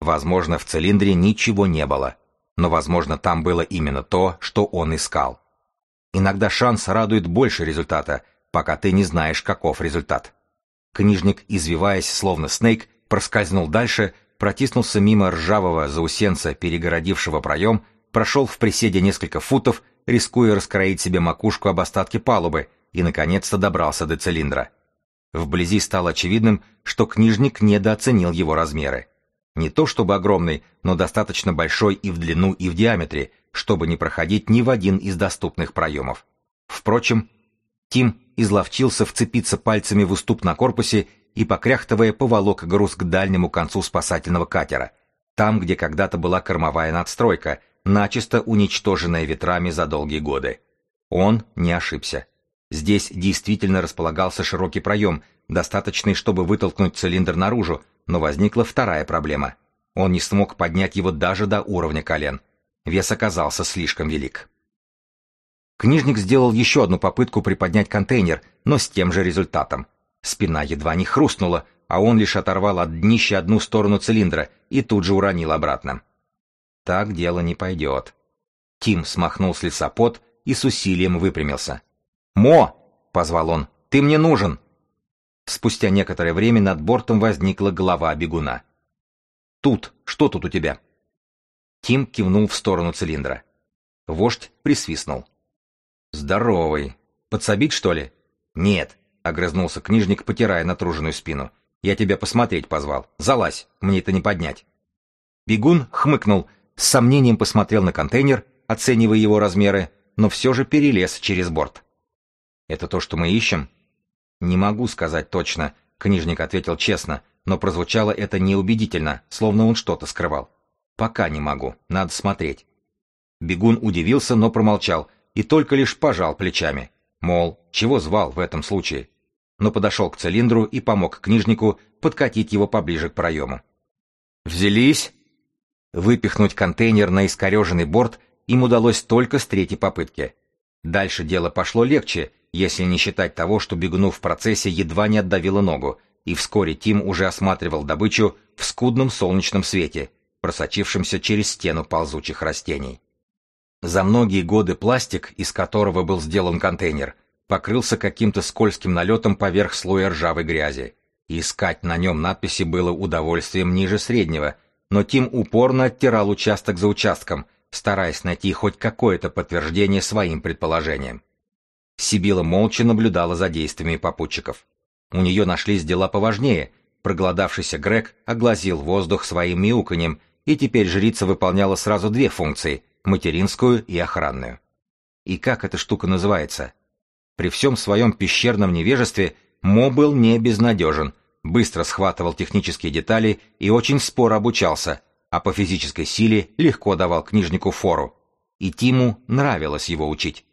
Возможно, в цилиндре ничего не было, но, возможно, там было именно то, что он искал. Иногда шанс радует больше результата, пока ты не знаешь, каков результат. Книжник, извиваясь, словно снейк, проскользнул дальше, протиснулся мимо ржавого заусенца, перегородившего проем, прошел в приседе несколько футов, рискуя раскроить себе макушку об остатки палубы, и, наконец-то, добрался до цилиндра. Вблизи стало очевидным, что книжник недооценил его размеры. Не то чтобы огромный, но достаточно большой и в длину, и в диаметре, чтобы не проходить ни в один из доступных проемов. Впрочем, Тим изловчился вцепиться пальцами в уступ на корпусе и, покряхтывая, поволок груз к дальнему концу спасательного катера, там, где когда-то была кормовая надстройка, начисто уничтоженная ветрами за долгие годы. Он не ошибся. Здесь действительно располагался широкий проем, достаточный, чтобы вытолкнуть цилиндр наружу, но возникла вторая проблема. Он не смог поднять его даже до уровня колен. Вес оказался слишком велик. Книжник сделал еще одну попытку приподнять контейнер, но с тем же результатом. Спина едва не хрустнула, а он лишь оторвал от днища одну сторону цилиндра и тут же уронил обратно. Так дело не пойдет. Тим смахнул с лица пот и с усилием выпрямился. «Мо!» — позвал он. «Ты мне нужен!» Спустя некоторое время над бортом возникла голова бегуна. «Тут! Что тут у тебя?» Тим кивнул в сторону цилиндра. Вождь присвистнул. «Здоровый. Подсобить, что ли?» «Нет», — огрызнулся книжник, потирая натруженную спину. «Я тебя посмотреть позвал. Залазь, мне это не поднять». Бегун хмыкнул, с сомнением посмотрел на контейнер, оценивая его размеры, но все же перелез через борт. «Это то, что мы ищем?» «Не могу сказать точно», — книжник ответил честно, но прозвучало это неубедительно, словно он что-то скрывал. «Пока не могу, надо смотреть». Бегун удивился, но промолчал — и только лишь пожал плечами. Мол, чего звал в этом случае? Но подошел к цилиндру и помог книжнику подкатить его поближе к проему. «Взялись?» Выпихнуть контейнер на искореженный борт им удалось только с третьей попытки. Дальше дело пошло легче, если не считать того, что бегуну в процессе едва не отдавило ногу, и вскоре Тим уже осматривал добычу в скудном солнечном свете, просочившемся через стену ползучих растений. За многие годы пластик, из которого был сделан контейнер, покрылся каким-то скользким налетом поверх слоя ржавой грязи. искать на нем надписи было удовольствием ниже среднего, но Тим упорно оттирал участок за участком, стараясь найти хоть какое-то подтверждение своим предположениям. Сибила молча наблюдала за действиями попутчиков. У нее нашлись дела поважнее. Проголодавшийся Грег огласил воздух своим мяуканьем, и теперь жрица выполняла сразу две функции материнскую и охранную. И как эта штука называется? При всем своем пещерном невежестве Мо был не безнадежен, быстро схватывал технические детали и очень споро обучался, а по физической силе легко давал книжнику фору. И Тиму нравилось его учить.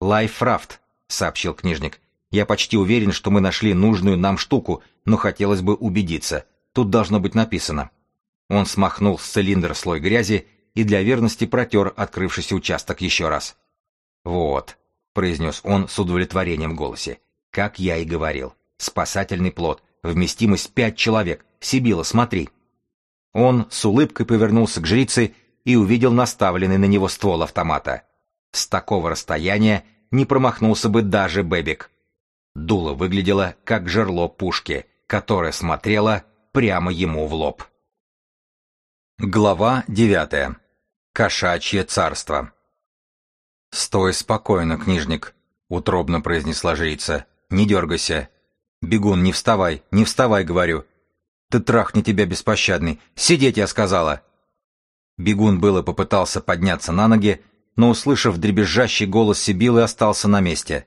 «Liferaft», — сообщил книжник. «Я почти уверен, что мы нашли нужную нам штуку, но хотелось бы убедиться. Тут должно быть написано». Он смахнул с цилиндра слой грязи и для верности протер открывшийся участок еще раз. «Вот», — произнес он с удовлетворением в голосе, — «как я и говорил. Спасательный плод, вместимость пять человек. Сибила, смотри». Он с улыбкой повернулся к жрице и увидел наставленный на него ствол автомата. С такого расстояния не промахнулся бы даже Бэбик. Дуло выглядело как жерло пушки, которая смотрела прямо ему в лоб. Глава девятая Кошачье царство. «Стой спокойно, книжник», — утробно произнесла жрица. «Не дергайся. Бегун, не вставай, не вставай, говорю. Ты трахни тебя беспощадный. Сидеть, я сказала». Бегун было попытался подняться на ноги, но, услышав дребезжащий голос Сибилы, остался на месте.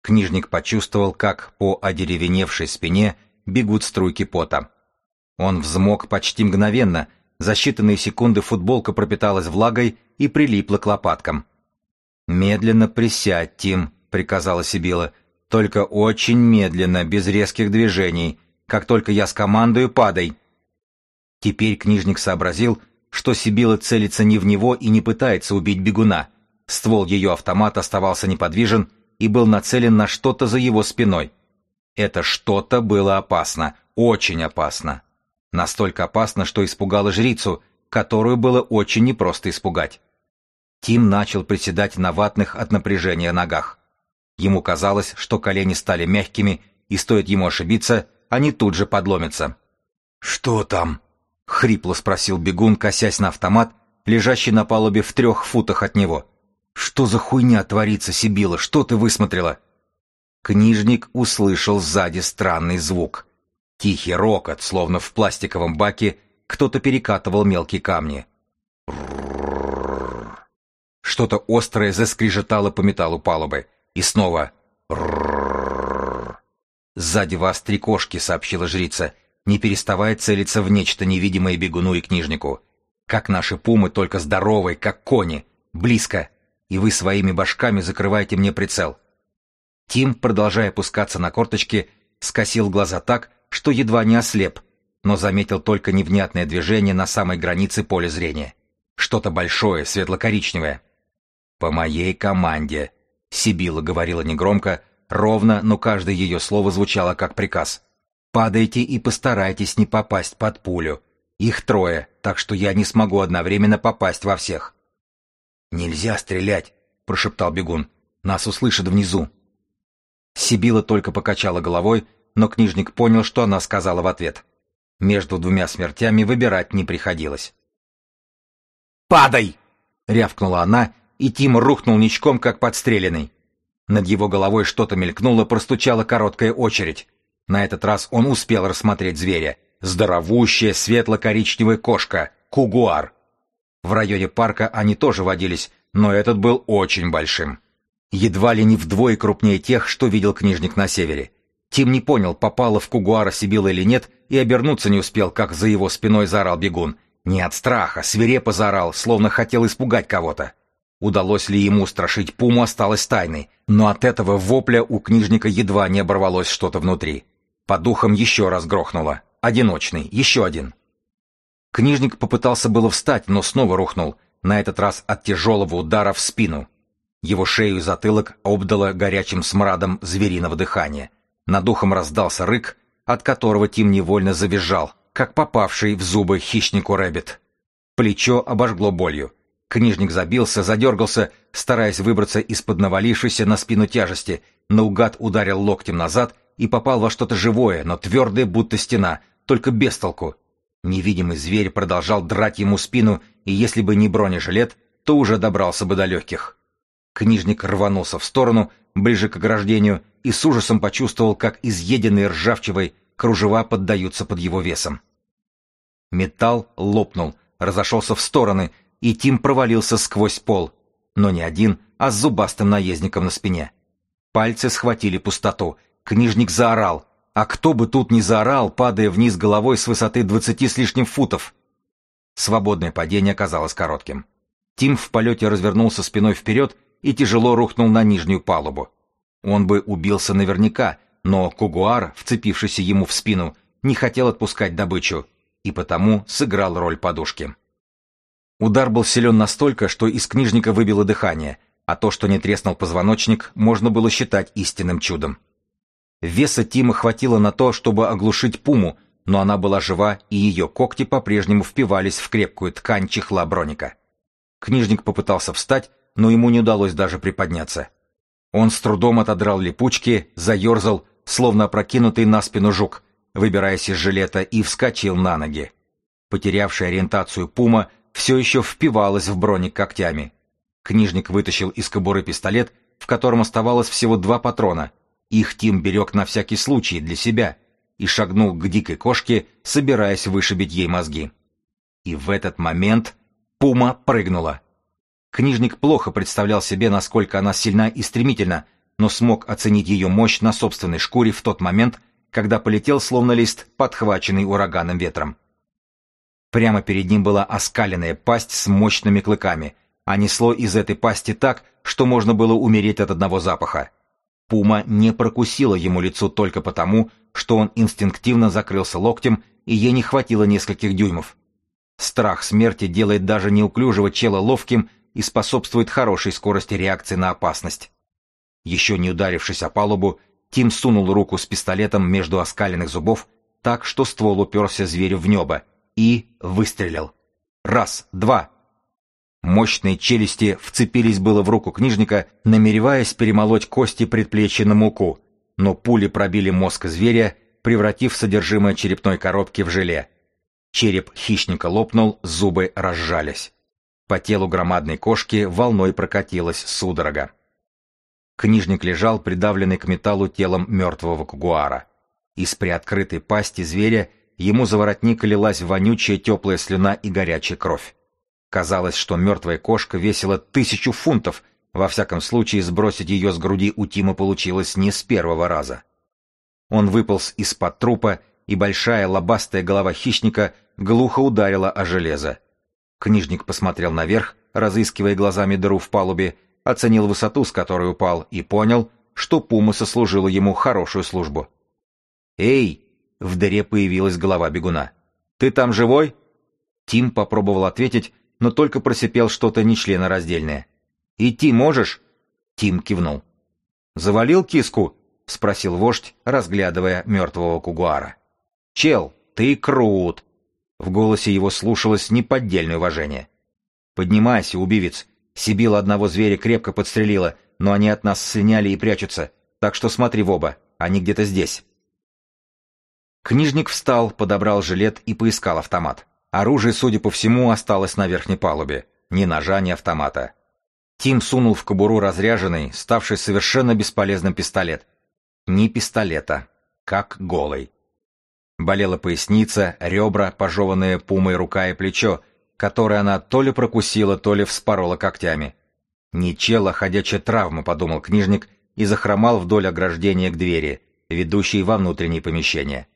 Книжник почувствовал, как по одеревеневшей спине бегут струйки пота. Он взмок почти мгновенно — За считанные секунды футболка пропиталась влагой и прилипла к лопаткам. «Медленно присядь, Тим», — приказала Сибила. «Только очень медленно, без резких движений. Как только я скомандую, падай». Теперь книжник сообразил, что Сибила целится не в него и не пытается убить бегуна. Ствол ее автомата оставался неподвижен и был нацелен на что-то за его спиной. Это что-то было опасно, очень опасно. Настолько опасно, что испугало жрицу, которую было очень непросто испугать. Тим начал приседать на ватных от напряжения ногах. Ему казалось, что колени стали мягкими, и стоит ему ошибиться, они тут же подломятся. «Что там?» — хрипло спросил бегун, косясь на автомат, лежащий на палубе в трех футах от него. «Что за хуйня творится, Сибила? Что ты высмотрела?» Книжник услышал сзади странный звук. Тихий рокот, словно в пластиковом баке, кто-то перекатывал мелкие камни. Что-то острое заскрежетало по металлу палубы. И снова «Сзади вас три кошки», — сообщила жрица, не переставая целиться в нечто невидимое бегуну и книжнику. «Как наши пумы, только здоровые, как кони. Близко. И вы своими башками закрываете мне прицел». Тим, продолжая опускаться на корточки, скосил глаза так, что едва не ослеп, но заметил только невнятное движение на самой границе поля зрения. Что-то большое, светло-коричневое. «По моей команде», — Сибила говорила негромко, ровно, но каждое ее слово звучало как приказ. «Падайте и постарайтесь не попасть под пулю. Их трое, так что я не смогу одновременно попасть во всех». «Нельзя стрелять», — прошептал бегун. «Нас услышат внизу». Сибила только покачала головой, но книжник понял, что она сказала в ответ. Между двумя смертями выбирать не приходилось. «Падай!» — рявкнула она, и Тим рухнул ничком, как подстреленный. Над его головой что-то мелькнуло, простучала короткая очередь. На этот раз он успел рассмотреть зверя. Здоровущая светло-коричневая кошка, кугуар. В районе парка они тоже водились, но этот был очень большим. Едва ли не вдвое крупнее тех, что видел книжник на севере. Тим не понял, попала в Кугуара Сибила или нет, и обернуться не успел, как за его спиной заорал бегун. Не от страха, свирепо заорал, словно хотел испугать кого-то. Удалось ли ему страшить Пуму, осталось тайной, но от этого вопля у книжника едва не оборвалось что-то внутри. По духам еще раз грохнуло. Одиночный, еще один. Книжник попытался было встать, но снова рухнул, на этот раз от тяжелого удара в спину. Его шею и затылок обдало горячим смрадом звериного дыхания. Над ухом раздался рык, от которого Тим невольно завизжал, как попавший в зубы хищнику рэббит. Плечо обожгло болью. Книжник забился, задергался, стараясь выбраться из-под навалившейся на спину тяжести, наугад ударил локтем назад и попал во что-то живое, но твердое, будто стена, только без толку. Невидимый зверь продолжал драть ему спину, и если бы не бронежилет, то уже добрался бы до легких. Книжник рванулся в сторону, ближе к ограждению, и с ужасом почувствовал, как изъеденные ржавчивой кружева поддаются под его весом. Металл лопнул, разошелся в стороны, и Тим провалился сквозь пол, но не один, а с зубастым наездником на спине. Пальцы схватили пустоту, книжник заорал, а кто бы тут ни заорал, падая вниз головой с высоты двадцати с лишним футов. Свободное падение оказалось коротким. Тим в полете развернулся спиной вперед и тяжело рухнул на нижнюю палубу. Он бы убился наверняка, но Кугуар, вцепившийся ему в спину, не хотел отпускать добычу, и потому сыграл роль подушки. Удар был силен настолько, что из книжника выбило дыхание, а то, что не треснул позвоночник, можно было считать истинным чудом. Веса Тима хватило на то, чтобы оглушить пуму, но она была жива, и ее когти по-прежнему впивались в крепкую ткань чехла броника. Книжник попытался встать, но ему не удалось даже приподняться. Он с трудом отодрал липучки, заерзал, словно опрокинутый на спину жук, выбираясь из жилета, и вскочил на ноги. Потерявшая ориентацию пума все еще впивалась в броник когтями. Книжник вытащил из кобуры пистолет, в котором оставалось всего два патрона. Их Тим берег на всякий случай для себя и шагнул к дикой кошке, собираясь вышибить ей мозги. И в этот момент пума прыгнула. Книжник плохо представлял себе, насколько она сильна и стремительна, но смог оценить ее мощь на собственной шкуре в тот момент, когда полетел словно лист, подхваченный ураганным ветром. Прямо перед ним была оскаленная пасть с мощными клыками, а несло из этой пасти так, что можно было умереть от одного запаха. Пума не прокусила ему лицо только потому, что он инстинктивно закрылся локтем, и ей не хватило нескольких дюймов. Страх смерти делает даже неуклюжего чела ловким и способствует хорошей скорости реакции на опасность. Еще не ударившись о палубу, Тим сунул руку с пистолетом между оскаленных зубов так, что ствол уперся зверю в небо, и выстрелил. Раз, два. Мощные челюсти вцепились было в руку книжника, намереваясь перемолоть кости предплечья на муку, но пули пробили мозг зверя, превратив содержимое черепной коробки в желе. Череп хищника лопнул, зубы разжались. По телу громадной кошки волной прокатилась судорога. Книжник лежал, придавленный к металлу телом мертвого кугуара. Из приоткрытой пасти зверя ему за воротник лилась вонючая теплая слюна и горячая кровь. Казалось, что мертвая кошка весила тысячу фунтов, во всяком случае сбросить ее с груди у Тима получилось не с первого раза. Он выполз из-под трупа, и большая лобастая голова хищника глухо ударила о железо. Книжник посмотрел наверх, разыскивая глазами дыру в палубе, оценил высоту, с которой упал, и понял, что пума сослужила ему хорошую службу. «Эй!» В дыре появилась голова бегуна. «Ты там живой?» Тим попробовал ответить, но только просипел что-то нечленораздельное. «Идти можешь?» Тим кивнул. «Завалил киску?» — спросил вождь, разглядывая мертвого кугуара. «Чел, ты крут!» В голосе его слушалось неподдельное уважение. «Поднимайся, убивец. Сибила одного зверя крепко подстрелила, но они от нас слиняли и прячутся, так что смотри в оба, они где-то здесь». Книжник встал, подобрал жилет и поискал автомат. Оружие, судя по всему, осталось на верхней палубе. Ни ножа, ни автомата. Тим сунул в кобуру разряженный, ставший совершенно бесполезным пистолет. Ни пистолета. Как голый. Болела поясница, ребра, пожеванные пумой рука и плечо, которое она то ли прокусила, то ли вспорола когтями. Не чела, ходячая травма, подумал книжник и захромал вдоль ограждения к двери, ведущей во внутреннее помещение.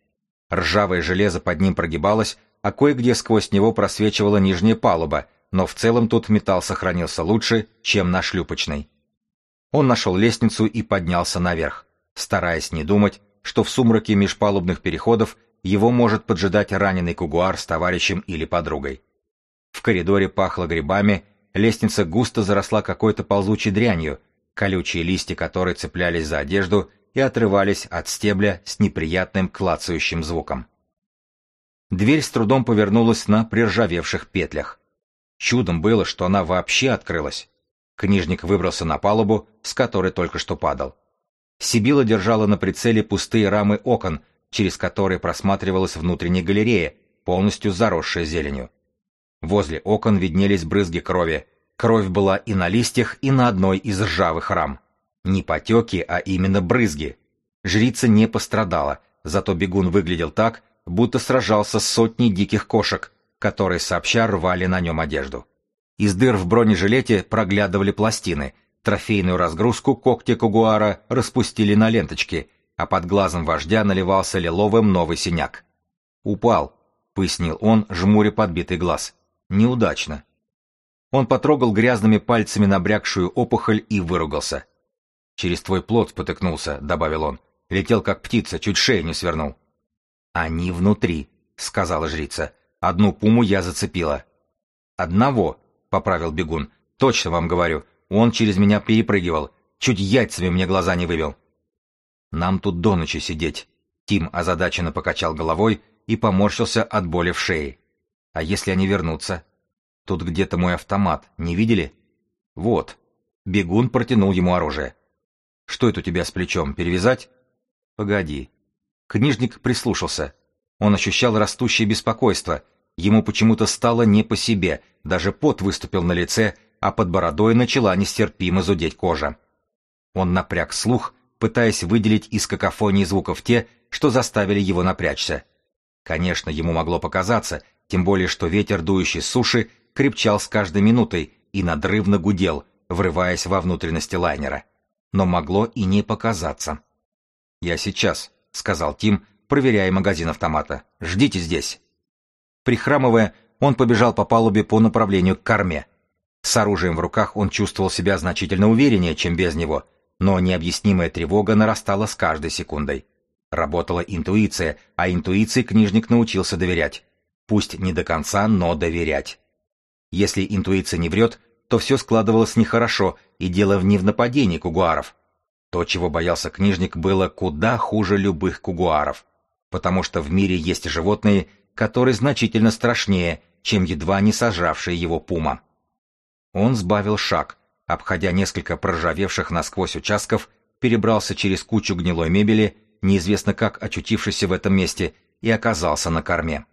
Ржавое железо под ним прогибалось, а кое-где сквозь него просвечивала нижняя палуба, но в целом тут металл сохранился лучше, чем на шлюпочной. Он нашел лестницу и поднялся наверх, стараясь не думать, что в сумраке межпалубных переходов его может поджидать раненый кугуар с товарищем или подругой. В коридоре пахло грибами, лестница густо заросла какой-то ползучей дрянью, колючие листья которой цеплялись за одежду и отрывались от стебля с неприятным клацающим звуком. Дверь с трудом повернулась на приржавевших петлях. Чудом было, что она вообще открылась. Книжник выбрался на палубу, с которой только что падал. Сибила держала на прицеле пустые рамы окон, через которые просматривалась внутренняя галерея, полностью заросшая зеленью. Возле окон виднелись брызги крови. Кровь была и на листьях, и на одной из ржавых рам. Не потеки, а именно брызги. Жрица не пострадала, зато бегун выглядел так, будто сражался с сотней диких кошек, которые сообща рвали на нем одежду. Из дыр в бронежилете проглядывали пластины, трофейную разгрузку когти кугуара распустили на ленточки, а под глазом вождя наливался лиловым новый синяк. «Упал», — пояснил он, жмуря подбитый глаз. «Неудачно». Он потрогал грязными пальцами набрякшую опухоль и выругался. «Через твой плод потыкнулся», — добавил он. «Летел как птица, чуть шею не свернул». «Они внутри», — сказала жрица. «Одну пуму я зацепила». «Одного», — поправил бегун. «Точно вам говорю, он через меня перепрыгивал. Чуть яйцами мне глаза не вывел». «Нам тут до ночи сидеть». Тим озадаченно покачал головой и поморщился от боли в шее. «А если они вернутся?» «Тут где-то мой автомат, не видели?» «Вот». Бегун протянул ему оружие. «Что это у тебя с плечом, перевязать?» «Погоди». Книжник прислушался. Он ощущал растущее беспокойство. Ему почему-то стало не по себе, даже пот выступил на лице, а под бородой начала нестерпимо зудеть кожа. Он напряг слух, пытаясь выделить из какофонии звуков те, что заставили его напрячься. Конечно, ему могло показаться, тем более что ветер, дующий с суши, крепчал с каждой минутой и надрывно гудел, врываясь во внутренности лайнера. Но могло и не показаться. «Я сейчас», — сказал Тим, проверяя магазин автомата. «Ждите здесь». Прихрамывая, он побежал по палубе по направлению к корме. С оружием в руках он чувствовал себя значительно увереннее, чем без него, но необъяснимая тревога нарастала с каждой секундой. Работала интуиция, а интуиции книжник научился доверять. Пусть не до конца, но доверять. Если интуиция не врет, то все складывалось нехорошо, и дело не в нападении кугуаров. То, чего боялся книжник, было куда хуже любых кугуаров, потому что в мире есть животные, которые значительно страшнее, чем едва не сожравшие его пума. Он сбавил шаг, обходя несколько проржавевших насквозь участков, перебрался через кучу гнилой мебели, неизвестно как очутившийся в этом месте, и оказался на корме.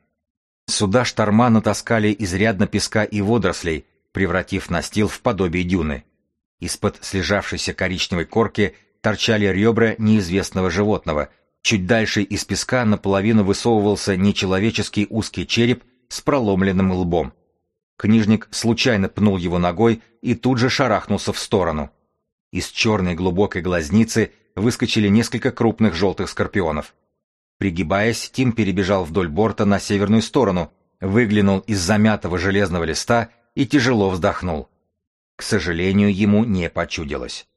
Сюда шторма натаскали изрядно песка и водорослей, превратив настил в подобие дюны. Из-под слежавшейся коричневой корки торчали ребра неизвестного животного. Чуть дальше из песка наполовину высовывался нечеловеческий узкий череп с проломленным лбом. Книжник случайно пнул его ногой и тут же шарахнулся в сторону. Из черной глубокой глазницы выскочили несколько крупных желтых скорпионов. Пригибаясь, Тим перебежал вдоль борта на северную сторону, выглянул из замятого железного листа и тяжело вздохнул. К сожалению, ему не почудилось.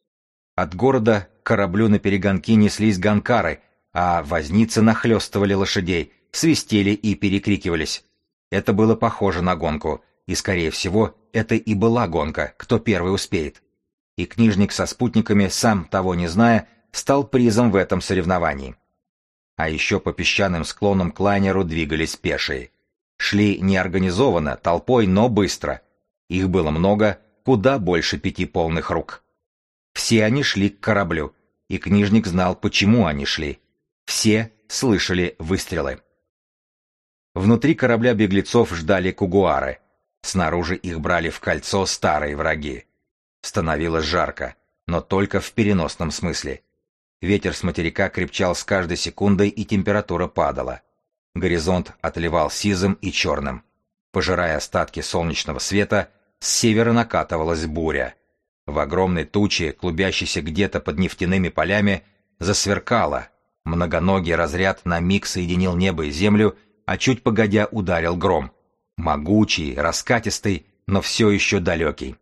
От города к кораблю на перегонки неслись ганкары, а возницы нахлестывали лошадей, свистели и перекрикивались. Это было похоже на гонку, и, скорее всего, это и была гонка, кто первый успеет. И книжник со спутниками, сам того не зная, стал призом в этом соревновании. А еще по песчаным склонам к лайнеру двигались пешие. Шли неорганизованно, толпой, но быстро. Их было много, куда больше пяти полных рук. Все они шли к кораблю, и книжник знал, почему они шли. Все слышали выстрелы. Внутри корабля беглецов ждали кугуары — Снаружи их брали в кольцо старые враги. Становилось жарко, но только в переносном смысле. Ветер с материка крепчал с каждой секундой, и температура падала. Горизонт отливал сизым и черным. Пожирая остатки солнечного света, с севера накатывалась буря. В огромной туче, клубящейся где-то под нефтяными полями, засверкало. Многоногий разряд на миг соединил небо и землю, а чуть погодя ударил гром — Могучий, раскатистый, но все еще далекий.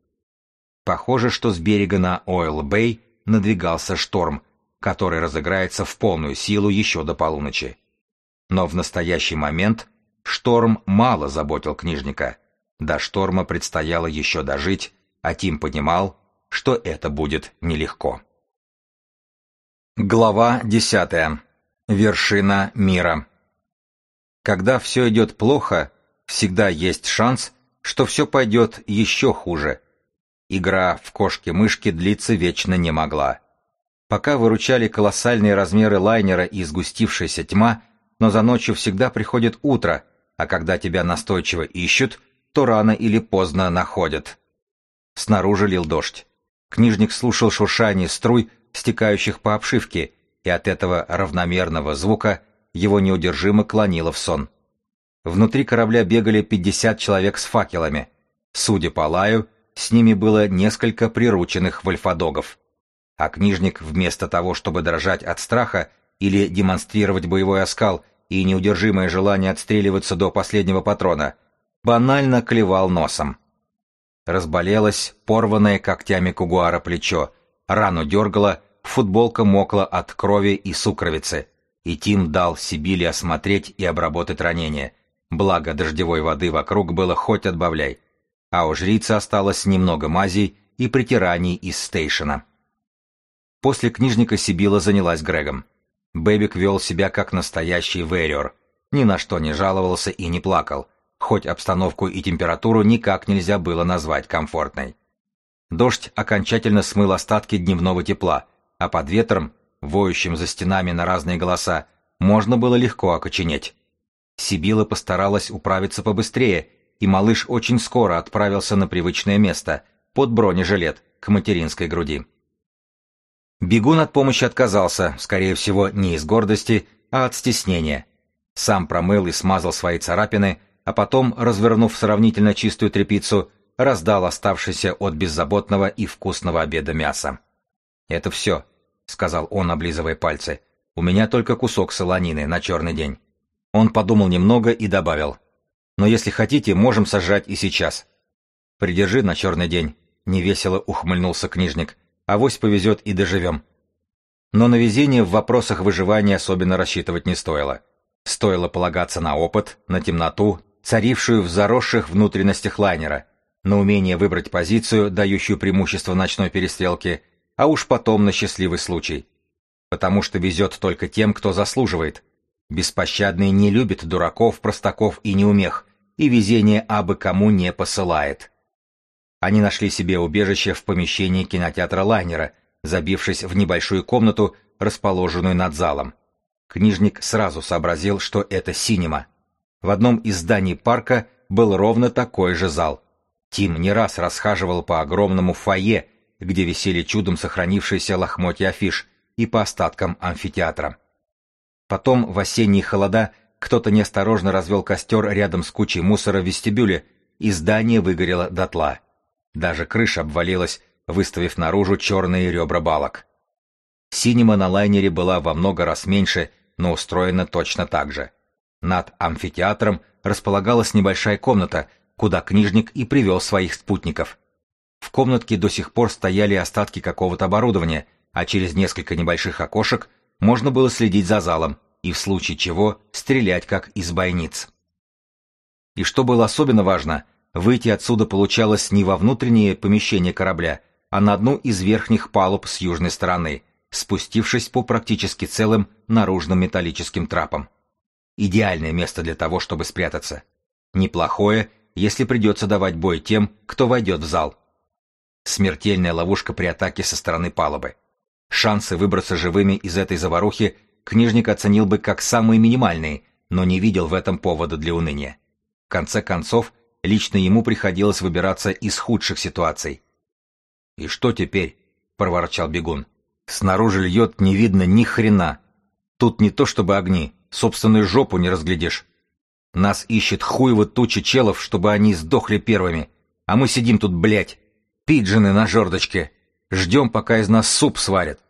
Похоже, что с берега на Ойл-Бэй надвигался шторм, который разыграется в полную силу еще до полуночи. Но в настоящий момент шторм мало заботил книжника. До шторма предстояло еще дожить, а Тим понимал, что это будет нелегко. Глава десятая. Вершина мира. Когда все идет плохо, всегда есть шанс, что все пойдет еще хуже. Игра в кошки-мышки длиться вечно не могла. Пока выручали колоссальные размеры лайнера и сгустившаяся тьма, но за ночью всегда приходит утро, а когда тебя настойчиво ищут, то рано или поздно находят. Снаружи лил дождь. Книжник слушал шуршание струй, стекающих по обшивке, и от этого равномерного звука его неудержимо клонило в сон. Внутри корабля бегали 50 человек с факелами. Судя по лаю, с ними было несколько прирученных вольфодогов. А книжник, вместо того, чтобы дрожать от страха или демонстрировать боевой оскал и неудержимое желание отстреливаться до последнего патрона, банально клевал носом. Разболелось порванное когтями кугуара плечо, рану дергало, футболка мокла от крови и сукровицы, и Тим дал Сибили осмотреть и обработать ранение — Благо, дождевой воды вокруг было хоть отбавляй. А у жрицы осталось немного мазей и притираний из стейшена. После книжника Сибила занялась Грегом. Бэбик вел себя как настоящий вэриор, ни на что не жаловался и не плакал, хоть обстановку и температуру никак нельзя было назвать комфортной. Дождь окончательно смыл остатки дневного тепла, а под ветром, воющим за стенами на разные голоса, можно было легко окоченеть. Сибила постаралась управиться побыстрее, и малыш очень скоро отправился на привычное место, под бронежилет, к материнской груди. Бегун от помощи отказался, скорее всего, не из гордости, а от стеснения. Сам промыл и смазал свои царапины, а потом, развернув сравнительно чистую тряпицу, раздал оставшееся от беззаботного и вкусного обеда мяса. «Это все», — сказал он, облизывая пальцы. «У меня только кусок солонины на черный день». Он подумал немного и добавил. Но если хотите, можем сажать и сейчас. Придержи на черный день, невесело ухмыльнулся книжник. Авось повезет и доживем. Но на везение в вопросах выживания особенно рассчитывать не стоило. Стоило полагаться на опыт, на темноту, царившую в заросших внутренностях лайнера, на умение выбрать позицию, дающую преимущество ночной перестрелке, а уж потом на счастливый случай. Потому что везет только тем, кто заслуживает. Беспощадный не любит дураков, простаков и неумех, и везение абы кому не посылает. Они нашли себе убежище в помещении кинотеатра лайнера, забившись в небольшую комнату, расположенную над залом. Книжник сразу сообразил, что это синема. В одном из зданий парка был ровно такой же зал. Тим не раз расхаживал по огромному фойе, где висели чудом сохранившиеся лохмотья афиш, и по остаткам амфитеатра. Потом в осенние холода кто-то неосторожно развел костер рядом с кучей мусора в вестибюле, и здание выгорело дотла. Даже крыша обвалилась, выставив наружу черные ребра балок. Синема на лайнере была во много раз меньше, но устроена точно так же. Над амфитеатром располагалась небольшая комната, куда книжник и привел своих спутников. В комнатке до сих пор стояли остатки какого-то оборудования, а через несколько небольших окошек можно было следить за залом и в случае чего стрелять как из бойниц. И что было особенно важно, выйти отсюда получалось не во внутреннее помещение корабля, а на одну из верхних палуб с южной стороны, спустившись по практически целым наружным металлическим трапам. Идеальное место для того, чтобы спрятаться. Неплохое, если придется давать бой тем, кто войдет в зал. Смертельная ловушка при атаке со стороны палубы. Шансы выбраться живыми из этой заварухи книжник оценил бы как самые минимальные, но не видел в этом повода для уныния. В конце концов, лично ему приходилось выбираться из худших ситуаций. «И что теперь?» — проворчал бегун. «Снаружи льет не видно ни хрена. Тут не то чтобы огни, собственную жопу не разглядишь. Нас ищет хуево туча челов, чтобы они сдохли первыми, а мы сидим тут, блядь, пиджины на жердочке, ждем, пока из нас суп сварят.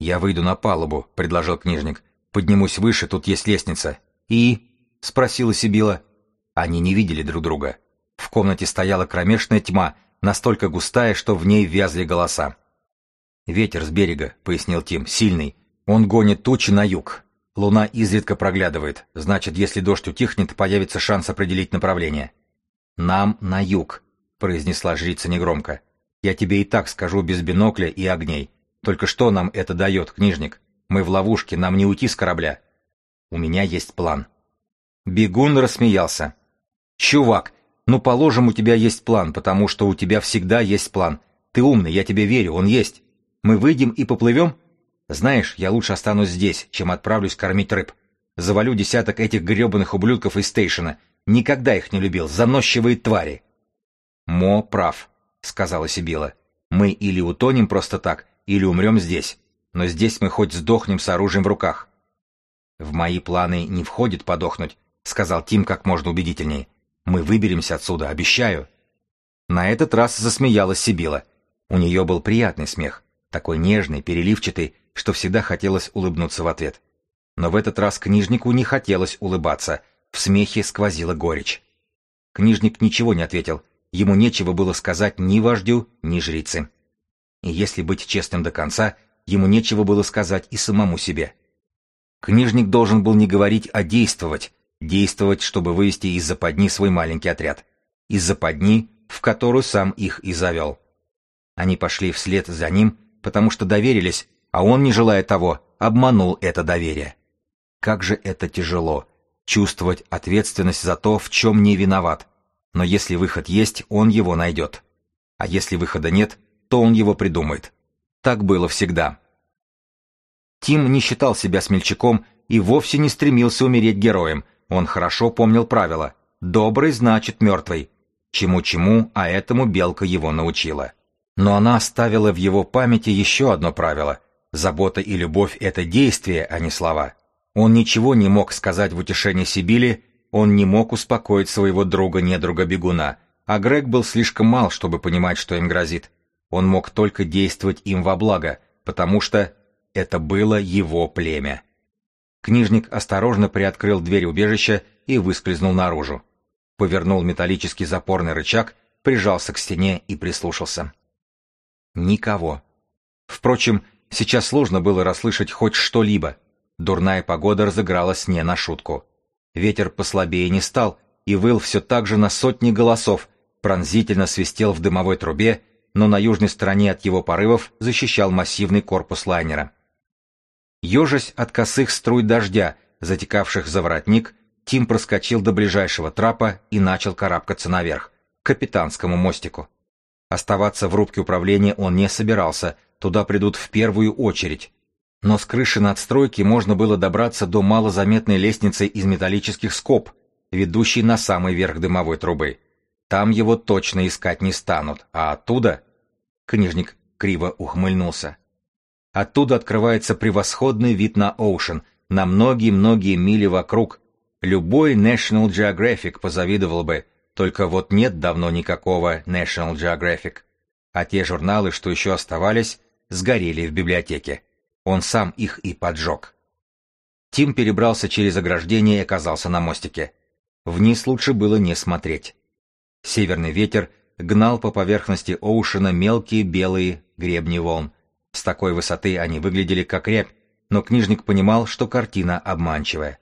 «Я выйду на палубу», — предложил книжник. «Поднимусь выше, тут есть лестница». «И?» — спросила Сибила. Они не видели друг друга. В комнате стояла кромешная тьма, настолько густая, что в ней вязли голоса. «Ветер с берега», — пояснил Тим, — «сильный. Он гонит тучи на юг. Луна изредка проглядывает. Значит, если дождь утихнет, появится шанс определить направление». «Нам на юг», — произнесла жрица негромко. «Я тебе и так скажу без бинокля и огней. Только что нам это дает, книжник? Мы в ловушке, нам не уйти с корабля. У меня есть план. Бегун рассмеялся. Чувак, ну положим, у тебя есть план, потому что у тебя всегда есть план. Ты умный, я тебе верю, он есть. Мы выйдем и поплывем? Знаешь, я лучше останусь здесь, чем отправлюсь кормить рыб. Завалю десяток этих гребаных ублюдков из стейшена. Никогда их не любил, заносчивые твари. Мо прав, сказала Сибила. Мы или утонем просто так, или умрем здесь. Но здесь мы хоть сдохнем с оружием в руках. В мои планы не входит подохнуть, сказал Тим как можно убедительнее. Мы выберемся отсюда, обещаю. На этот раз засмеялась Сибила. У нее был приятный смех, такой нежный, переливчатый, что всегда хотелось улыбнуться в ответ. Но в этот раз книжнику не хотелось улыбаться, в смехе сквозила горечь. Книжник ничего не ответил, ему нечего было сказать ни вождю, ни жрице. И если быть честным до конца, ему нечего было сказать и самому себе. Книжник должен был не говорить, а действовать, действовать, чтобы вывести из западни свой маленький отряд. Из западни, в которую сам их и завел. Они пошли вслед за ним, потому что доверились, а он, не желая того, обманул это доверие. Как же это тяжело, чувствовать ответственность за то, в чем не виноват. Но если выход есть, он его найдет. А если выхода нет, то он его придумает. Так было всегда. Тим не считал себя смельчаком и вовсе не стремился умереть героем. Он хорошо помнил правила. «Добрый значит мертвый». Чему-чему, а этому Белка его научила. Но она оставила в его памяти еще одно правило. Забота и любовь — это действие, а не слова. Он ничего не мог сказать в утешении Сибили, он не мог успокоить своего друга-недруга-бегуна, а Грег был слишком мал, чтобы понимать, что им грозит. Он мог только действовать им во благо, потому что это было его племя. Книжник осторожно приоткрыл дверь убежища и выскользнул наружу. Повернул металлический запорный рычаг, прижался к стене и прислушался. Никого. Впрочем, сейчас сложно было расслышать хоть что-либо. Дурная погода разыгралась не на шутку. Ветер послабее не стал и выл все так же на сотни голосов, пронзительно свистел в дымовой трубе, но на южной стороне от его порывов защищал массивный корпус лайнера. Ежась от косых струй дождя, затекавших за воротник, Тим проскочил до ближайшего трапа и начал карабкаться наверх, к капитанскому мостику. Оставаться в рубке управления он не собирался, туда придут в первую очередь. Но с крыши надстройки можно было добраться до малозаметной лестницы из металлических скоб, ведущей на самый верх дымовой трубы. Там его точно искать не станут, а оттуда... Книжник криво ухмыльнулся. Оттуда открывается превосходный вид на Оушен, на многие-многие мили вокруг. Любой National Geographic позавидовал бы, только вот нет давно никакого National Geographic. А те журналы, что еще оставались, сгорели в библиотеке. Он сам их и поджег. Тим перебрался через ограждение и оказался на мостике. Вниз лучше было не смотреть. Северный ветер гнал по поверхности Оушена мелкие белые гребни волн. С такой высоты они выглядели как рябь, но книжник понимал, что картина обманчивая.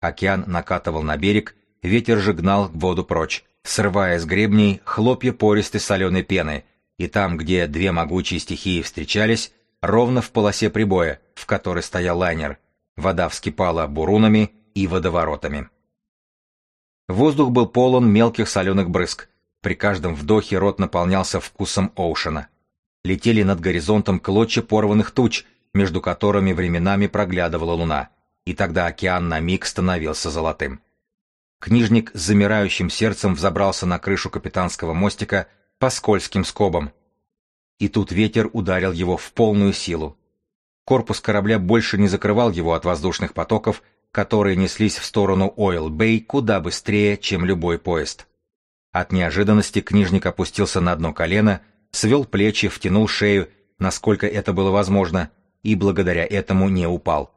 Океан накатывал на берег, ветер же гнал воду прочь, срывая с гребней хлопья пористой соленой пены, и там, где две могучие стихии встречались, ровно в полосе прибоя, в которой стоял лайнер, вода вскипала бурунами и водоворотами. Воздух был полон мелких соленых брызг. При каждом вдохе рот наполнялся вкусом Оушена. Летели над горизонтом клочья порванных туч, между которыми временами проглядывала луна, и тогда океан на миг становился золотым. Книжник с замирающим сердцем взобрался на крышу капитанского мостика по скользким скобам. И тут ветер ударил его в полную силу. Корпус корабля больше не закрывал его от воздушных потоков, которые неслись в сторону Ойл-Бэй куда быстрее, чем любой поезд. От неожиданности книжник опустился на одно колено, свел плечи, втянул шею, насколько это было возможно, и благодаря этому не упал.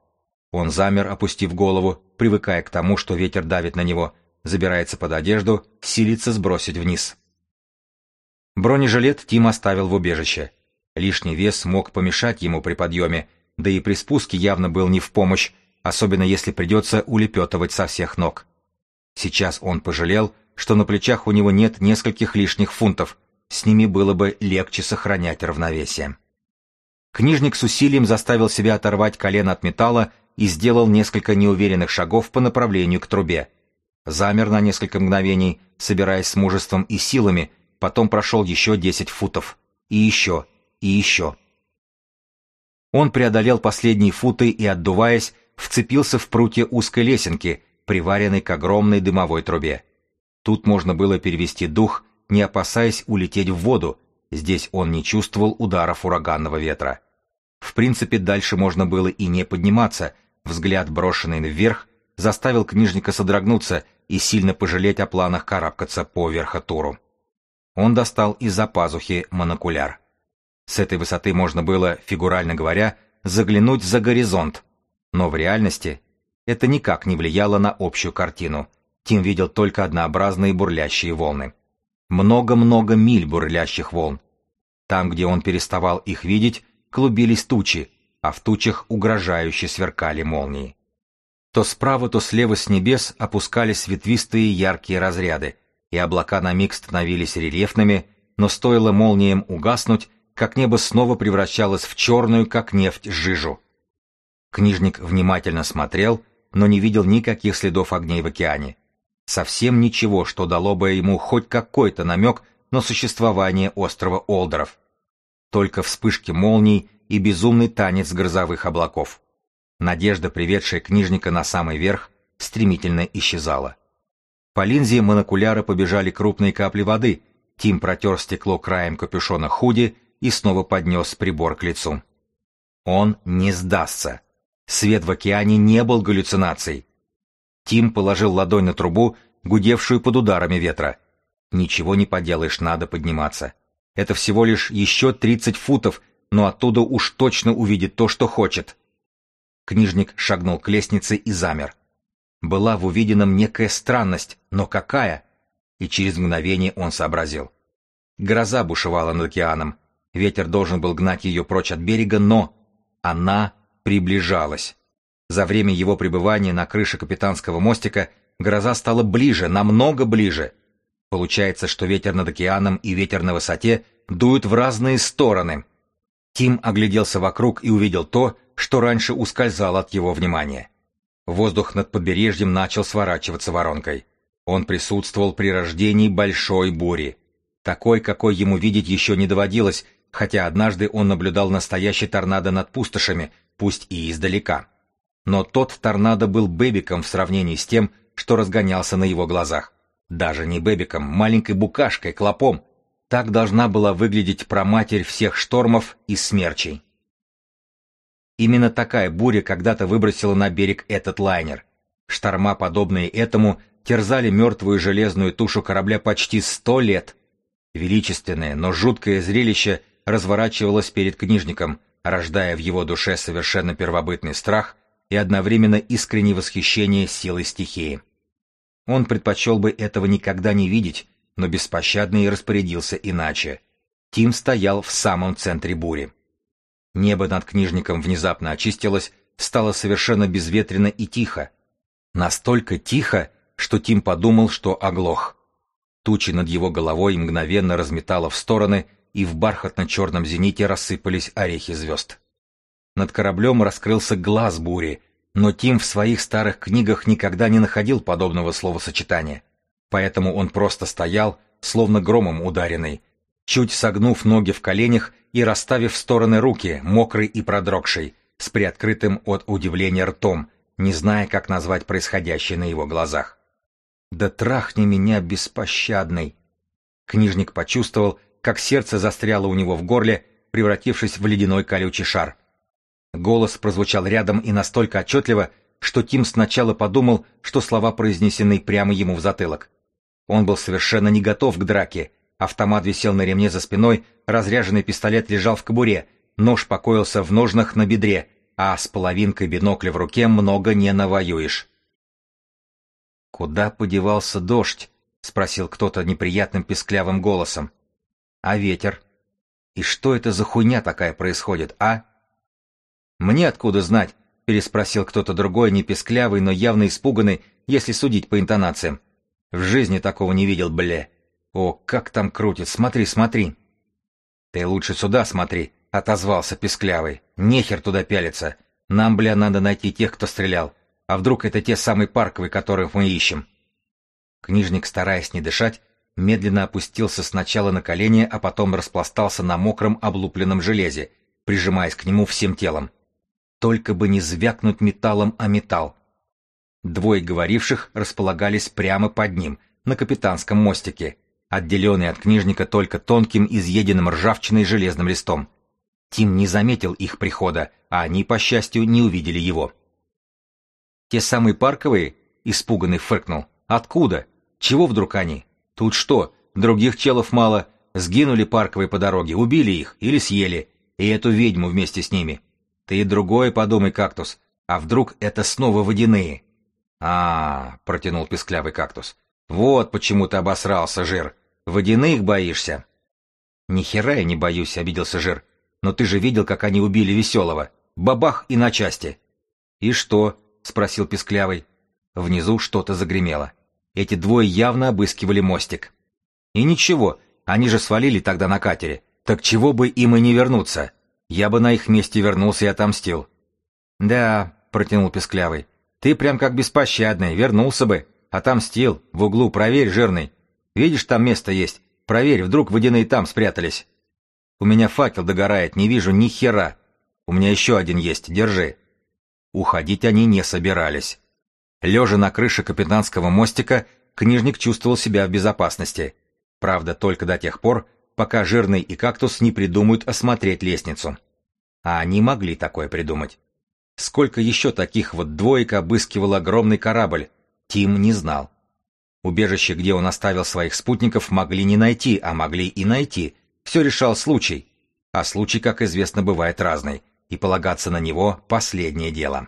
Он замер, опустив голову, привыкая к тому, что ветер давит на него, забирается под одежду, силится сбросить вниз. Бронежилет Тим оставил в убежище. Лишний вес мог помешать ему при подъеме, да и при спуске явно был не в помощь, особенно если придется улепетывать со всех ног. Сейчас он пожалел, что на плечах у него нет нескольких лишних фунтов, с ними было бы легче сохранять равновесие. Книжник с усилием заставил себя оторвать колено от металла и сделал несколько неуверенных шагов по направлению к трубе. Замер на несколько мгновений, собираясь с мужеством и силами, потом прошел еще десять футов. И еще, и еще. Он преодолел последние футы и, отдуваясь, вцепился в прутья узкой лесенки, приваренной к огромной дымовой трубе. Тут можно было перевести дух, не опасаясь улететь в воду, здесь он не чувствовал ударов ураганного ветра. В принципе, дальше можно было и не подниматься, взгляд, брошенный вверх, заставил книжника содрогнуться и сильно пожалеть о планах карабкаться по верхотуру. Он достал из-за пазухи монокуляр. С этой высоты можно было, фигурально говоря, заглянуть за горизонт, но в реальности это никак не влияло на общую картину. Тим видел только однообразные бурлящие волны. Много-много миль бурлящих волн. Там, где он переставал их видеть, клубились тучи, а в тучах угрожающе сверкали молнии. То справа, то слева с небес опускались ветвистые яркие разряды, и облака на миг становились рельефными, но стоило молниям угаснуть, как небо снова превращалось в черную, как нефть, жижу. Книжник внимательно смотрел, но не видел никаких следов огней в океане. Совсем ничего, что дало бы ему хоть какой-то намек на существование острова Олдеров. Только вспышки молний и безумный танец грозовых облаков. Надежда, приведшая книжника на самый верх, стремительно исчезала. По линзе монокуляра побежали крупные капли воды. Тим протер стекло краем капюшона худи и снова поднес прибор к лицу. Он не сдастся. Свет в океане не был галлюцинацией. Тим положил ладонь на трубу, гудевшую под ударами ветра. Ничего не поделаешь, надо подниматься. Это всего лишь еще 30 футов, но оттуда уж точно увидит то, что хочет. Книжник шагнул к лестнице и замер. Была в увиденном некая странность, но какая? и через мгновение он сообразил. Гроза бушевала над океаном, ветер должен был гнать ее прочь от берега, но она приближалась. За время его пребывания на крыше капитанского мостика гроза стала ближе, намного ближе. Получается, что ветер над океаном и ветер на высоте дуют в разные стороны. Тим огляделся вокруг и увидел то, что раньше ускользало от его внимания. Воздух над побережьем начал сворачиваться воронкой. Он присутствовал при рождении большой бури. Такой, какой ему видеть еще не доводилось, хотя однажды он наблюдал настоящий торнадо над пустошами, пусть и издалека. Но тот торнадо был бэбиком в сравнении с тем, что разгонялся на его глазах. Даже не бэбиком, маленькой букашкой, клопом. Так должна была выглядеть проматерь всех штормов и смерчей. Именно такая буря когда-то выбросила на берег этот лайнер. Шторма, подобные этому, терзали мертвую железную тушу корабля почти сто лет. Величественное, но жуткое зрелище разворачивалось перед книжником, рождая в его душе совершенно первобытный страх и одновременно искреннее восхищение силой стихии. Он предпочел бы этого никогда не видеть, но беспощадно и распорядился иначе. Тим стоял в самом центре бури. Небо над книжником внезапно очистилось, стало совершенно безветренно и тихо. Настолько тихо, что Тим подумал, что оглох. Тучи над его головой мгновенно разметало в стороны, и в бархатно-черном зените рассыпались орехи звезд. Над кораблем раскрылся глаз бури, но Тим в своих старых книгах никогда не находил подобного словосочетания. Поэтому он просто стоял, словно громом ударенный, чуть согнув ноги в коленях и расставив в стороны руки, мокрый и продрогший, с приоткрытым от удивления ртом, не зная, как назвать происходящее на его глазах. «Да трахни меня, беспощадный!» Книжник почувствовал, как сердце застряло у него в горле, превратившись в ледяной колючий шар. Голос прозвучал рядом и настолько отчетливо, что Тим сначала подумал, что слова произнесены прямо ему в затылок. Он был совершенно не готов к драке, Автомат висел на ремне за спиной, разряженный пистолет лежал в кобуре, нож покоился в ножнах на бедре, а с половинкой бинокля в руке много не навоюешь. «Куда подевался дождь?» — спросил кто-то неприятным песклявым голосом. «А ветер? И что это за хуйня такая происходит, а?» «Мне откуда знать?» — переспросил кто-то другой, не песклявый, но явно испуганный, если судить по интонациям. «В жизни такого не видел, бля. О, как там крутит, смотри, смотри. Ты лучше сюда смотри, отозвался Песклявый. Нехер туда пялиться. Нам, бля, надо найти тех, кто стрелял. А вдруг это те самые парковые, которых мы ищем? Книжник, стараясь не дышать, медленно опустился сначала на колени, а потом распластался на мокром облупленном железе, прижимаясь к нему всем телом. Только бы не звякнуть металлом о металл. Двое говоривших располагались прямо под ним, на капитанском мостике, отделенный от книжника только тонким изъеденным ржавчиной железным листом. Тим не заметил их прихода, а они, по счастью, не увидели его. «Те самые парковые?» — испуганный фыркнул. «Откуда? Чего вдруг они? Тут что, других челов мало? Сгинули парковые по дороге, убили их или съели, и эту ведьму вместе с ними. Ты другое подумай, кактус, а вдруг это снова водяные?» «А, — протянул песклявый кактус, — вот почему ты обосрался, жир. Водяных боишься?» «Ни хера я не боюсь», — обиделся Жир. «Но ты же видел, как они убили Веселого. Бабах и на части». «И что?» — спросил Песклявый. Внизу что-то загремело. Эти двое явно обыскивали мостик. «И ничего, они же свалили тогда на катере. Так чего бы им и не вернуться? Я бы на их месте вернулся и отомстил». «Да», — протянул Песклявый, — «ты прям как беспощадный, вернулся бы. Отомстил, в углу проверь, жирный. Видишь, там место есть. Проверь, вдруг водяные там спрятались. У меня факел догорает, не вижу ни хера. У меня еще один есть, держи. Уходить они не собирались. Лежа на крыше капитанского мостика, книжник чувствовал себя в безопасности. Правда, только до тех пор, пока жирный и кактус не придумают осмотреть лестницу. А они могли такое придумать. Сколько еще таких вот двоек обыскивал огромный корабль, Тим не знал. Убежище, где он оставил своих спутников, могли не найти, а могли и найти. Все решал случай. А случай, как известно, бывает разный, и полагаться на него — последнее дело.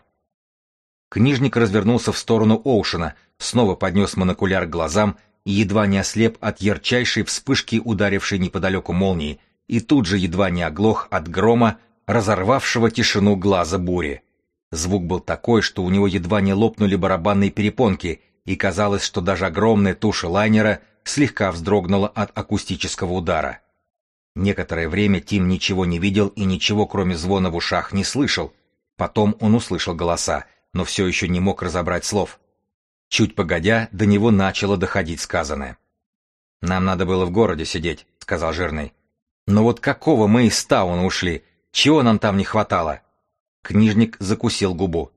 Книжник развернулся в сторону Оушена, снова поднес монокуляр к глазам и едва не ослеп от ярчайшей вспышки, ударившей неподалеку молнии, и тут же едва не оглох от грома, разорвавшего тишину глаза бури. Звук был такой, что у него едва не лопнули барабанные перепонки, и казалось, что даже огромная туша лайнера слегка вздрогнула от акустического удара. Некоторое время Тим ничего не видел и ничего, кроме звона в ушах, не слышал. Потом он услышал голоса, но все еще не мог разобрать слов. Чуть погодя, до него начало доходить сказанное. «Нам надо было в городе сидеть», — сказал Жирный. «Но вот какого мы из Тауна ушли? Чего нам там не хватало?» Книжник закусил губу.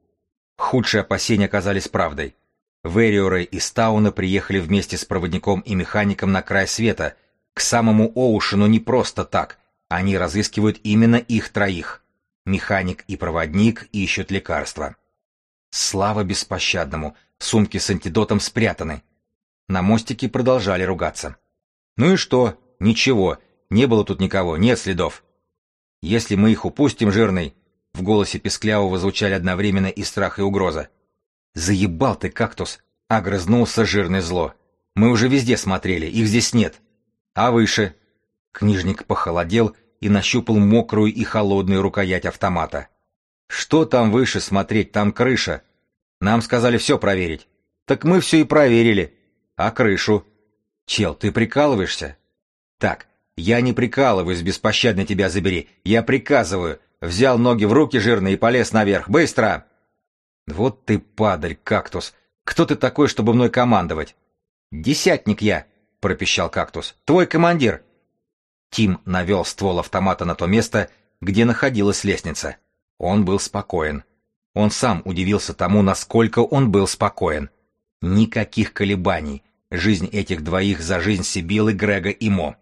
Худшие опасения оказались правдой. Вериоры из Тауна приехали вместе с проводником и механиком на край света, к самому Оушену не просто так. Они разыскивают именно их троих. Механик и проводник ищут лекарства. Слава беспощадному, сумки с антидотом спрятаны. На мостике продолжали ругаться. Ну и что? Ничего, не было тут никого, нет следов. Если мы их упустим, жирный, в голосе Песклявого звучали одновременно и страх, и угроза. «Заебал ты, кактус!» — огрызнулся жирное зло. «Мы уже везде смотрели, их здесь нет». «А выше?» Книжник похолодел и нащупал мокрую и холодную рукоять автомата. «Что там выше смотреть? Там крыша. Нам сказали все проверить». «Так мы все и проверили. А крышу?» «Чел, ты прикалываешься?» «Так, я не прикалываюсь, беспощадно тебя забери. Я приказываю взял ноги в руки жирные и полез наверх. Быстро! Вот ты падаль, кактус. Кто ты такой, чтобы мной командовать? Десятник я, пропищал кактус. Твой командир. Тим навел ствол автомата на то место, где находилась лестница. Он был спокоен. Он сам удивился тому, насколько он был спокоен. Никаких колебаний. Жизнь этих двоих за жизнь Сибилы, Грега и Мо.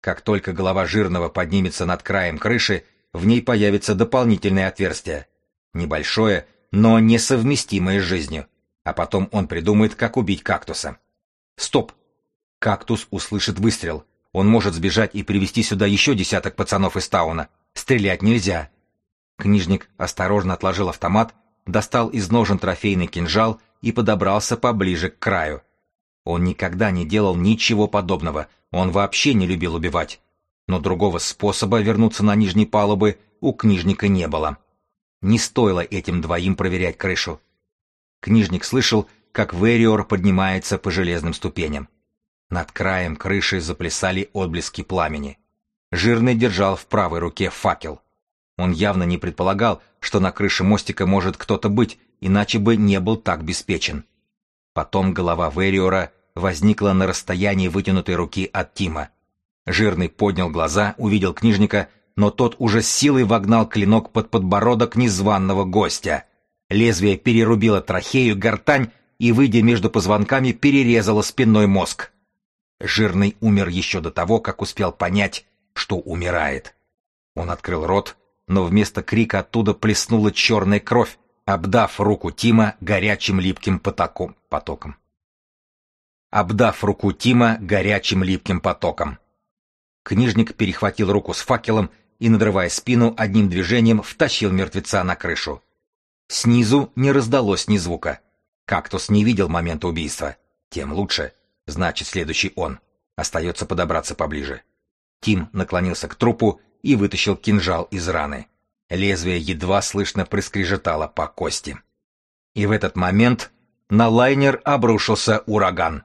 Как только голова жирного поднимется над краем крыши, в ней появится дополнительное отверстие. Небольшое, но несовместимое с жизнью. А потом он придумает, как убить кактуса. Стоп! Кактус услышит выстрел. Он может сбежать и привести сюда еще десяток пацанов из Тауна. Стрелять нельзя. Книжник осторожно отложил автомат, достал из ножен трофейный кинжал и подобрался поближе к краю. Он никогда не делал ничего подобного, он вообще не любил убивать но другого способа вернуться на нижние палубы у книжника не было. Не стоило этим двоим проверять крышу. Книжник слышал, как Вериор поднимается по железным ступеням. Над краем крыши заплясали отблески пламени. Жирный держал в правой руке факел. Он явно не предполагал, что на крыше мостика может кто-то быть, иначе бы не был так беспечен. Потом голова Вериора возникла на расстоянии вытянутой руки от Тима. Жирный поднял глаза, увидел книжника, но тот уже силой вогнал клинок под подбородок незваного гостя. Лезвие перерубило трахею, гортань и, выйдя между позвонками, перерезало спинной мозг. Жирный умер еще до того, как успел понять, что умирает. Он открыл рот, но вместо крика оттуда плеснула черная кровь, обдав руку Тима горячим липким потоком. потоком. Обдав руку Тима горячим липким потоком. Книжник перехватил руку с факелом и, надрывая спину, одним движением втащил мертвеца на крышу. Снизу не раздалось ни звука. Кактус не видел момента убийства. Тем лучше. Значит, следующий он. Остается подобраться поближе. Тим наклонился к трупу и вытащил кинжал из раны. Лезвие едва слышно проскрежетало по кости. И в этот момент на лайнер обрушился ураган.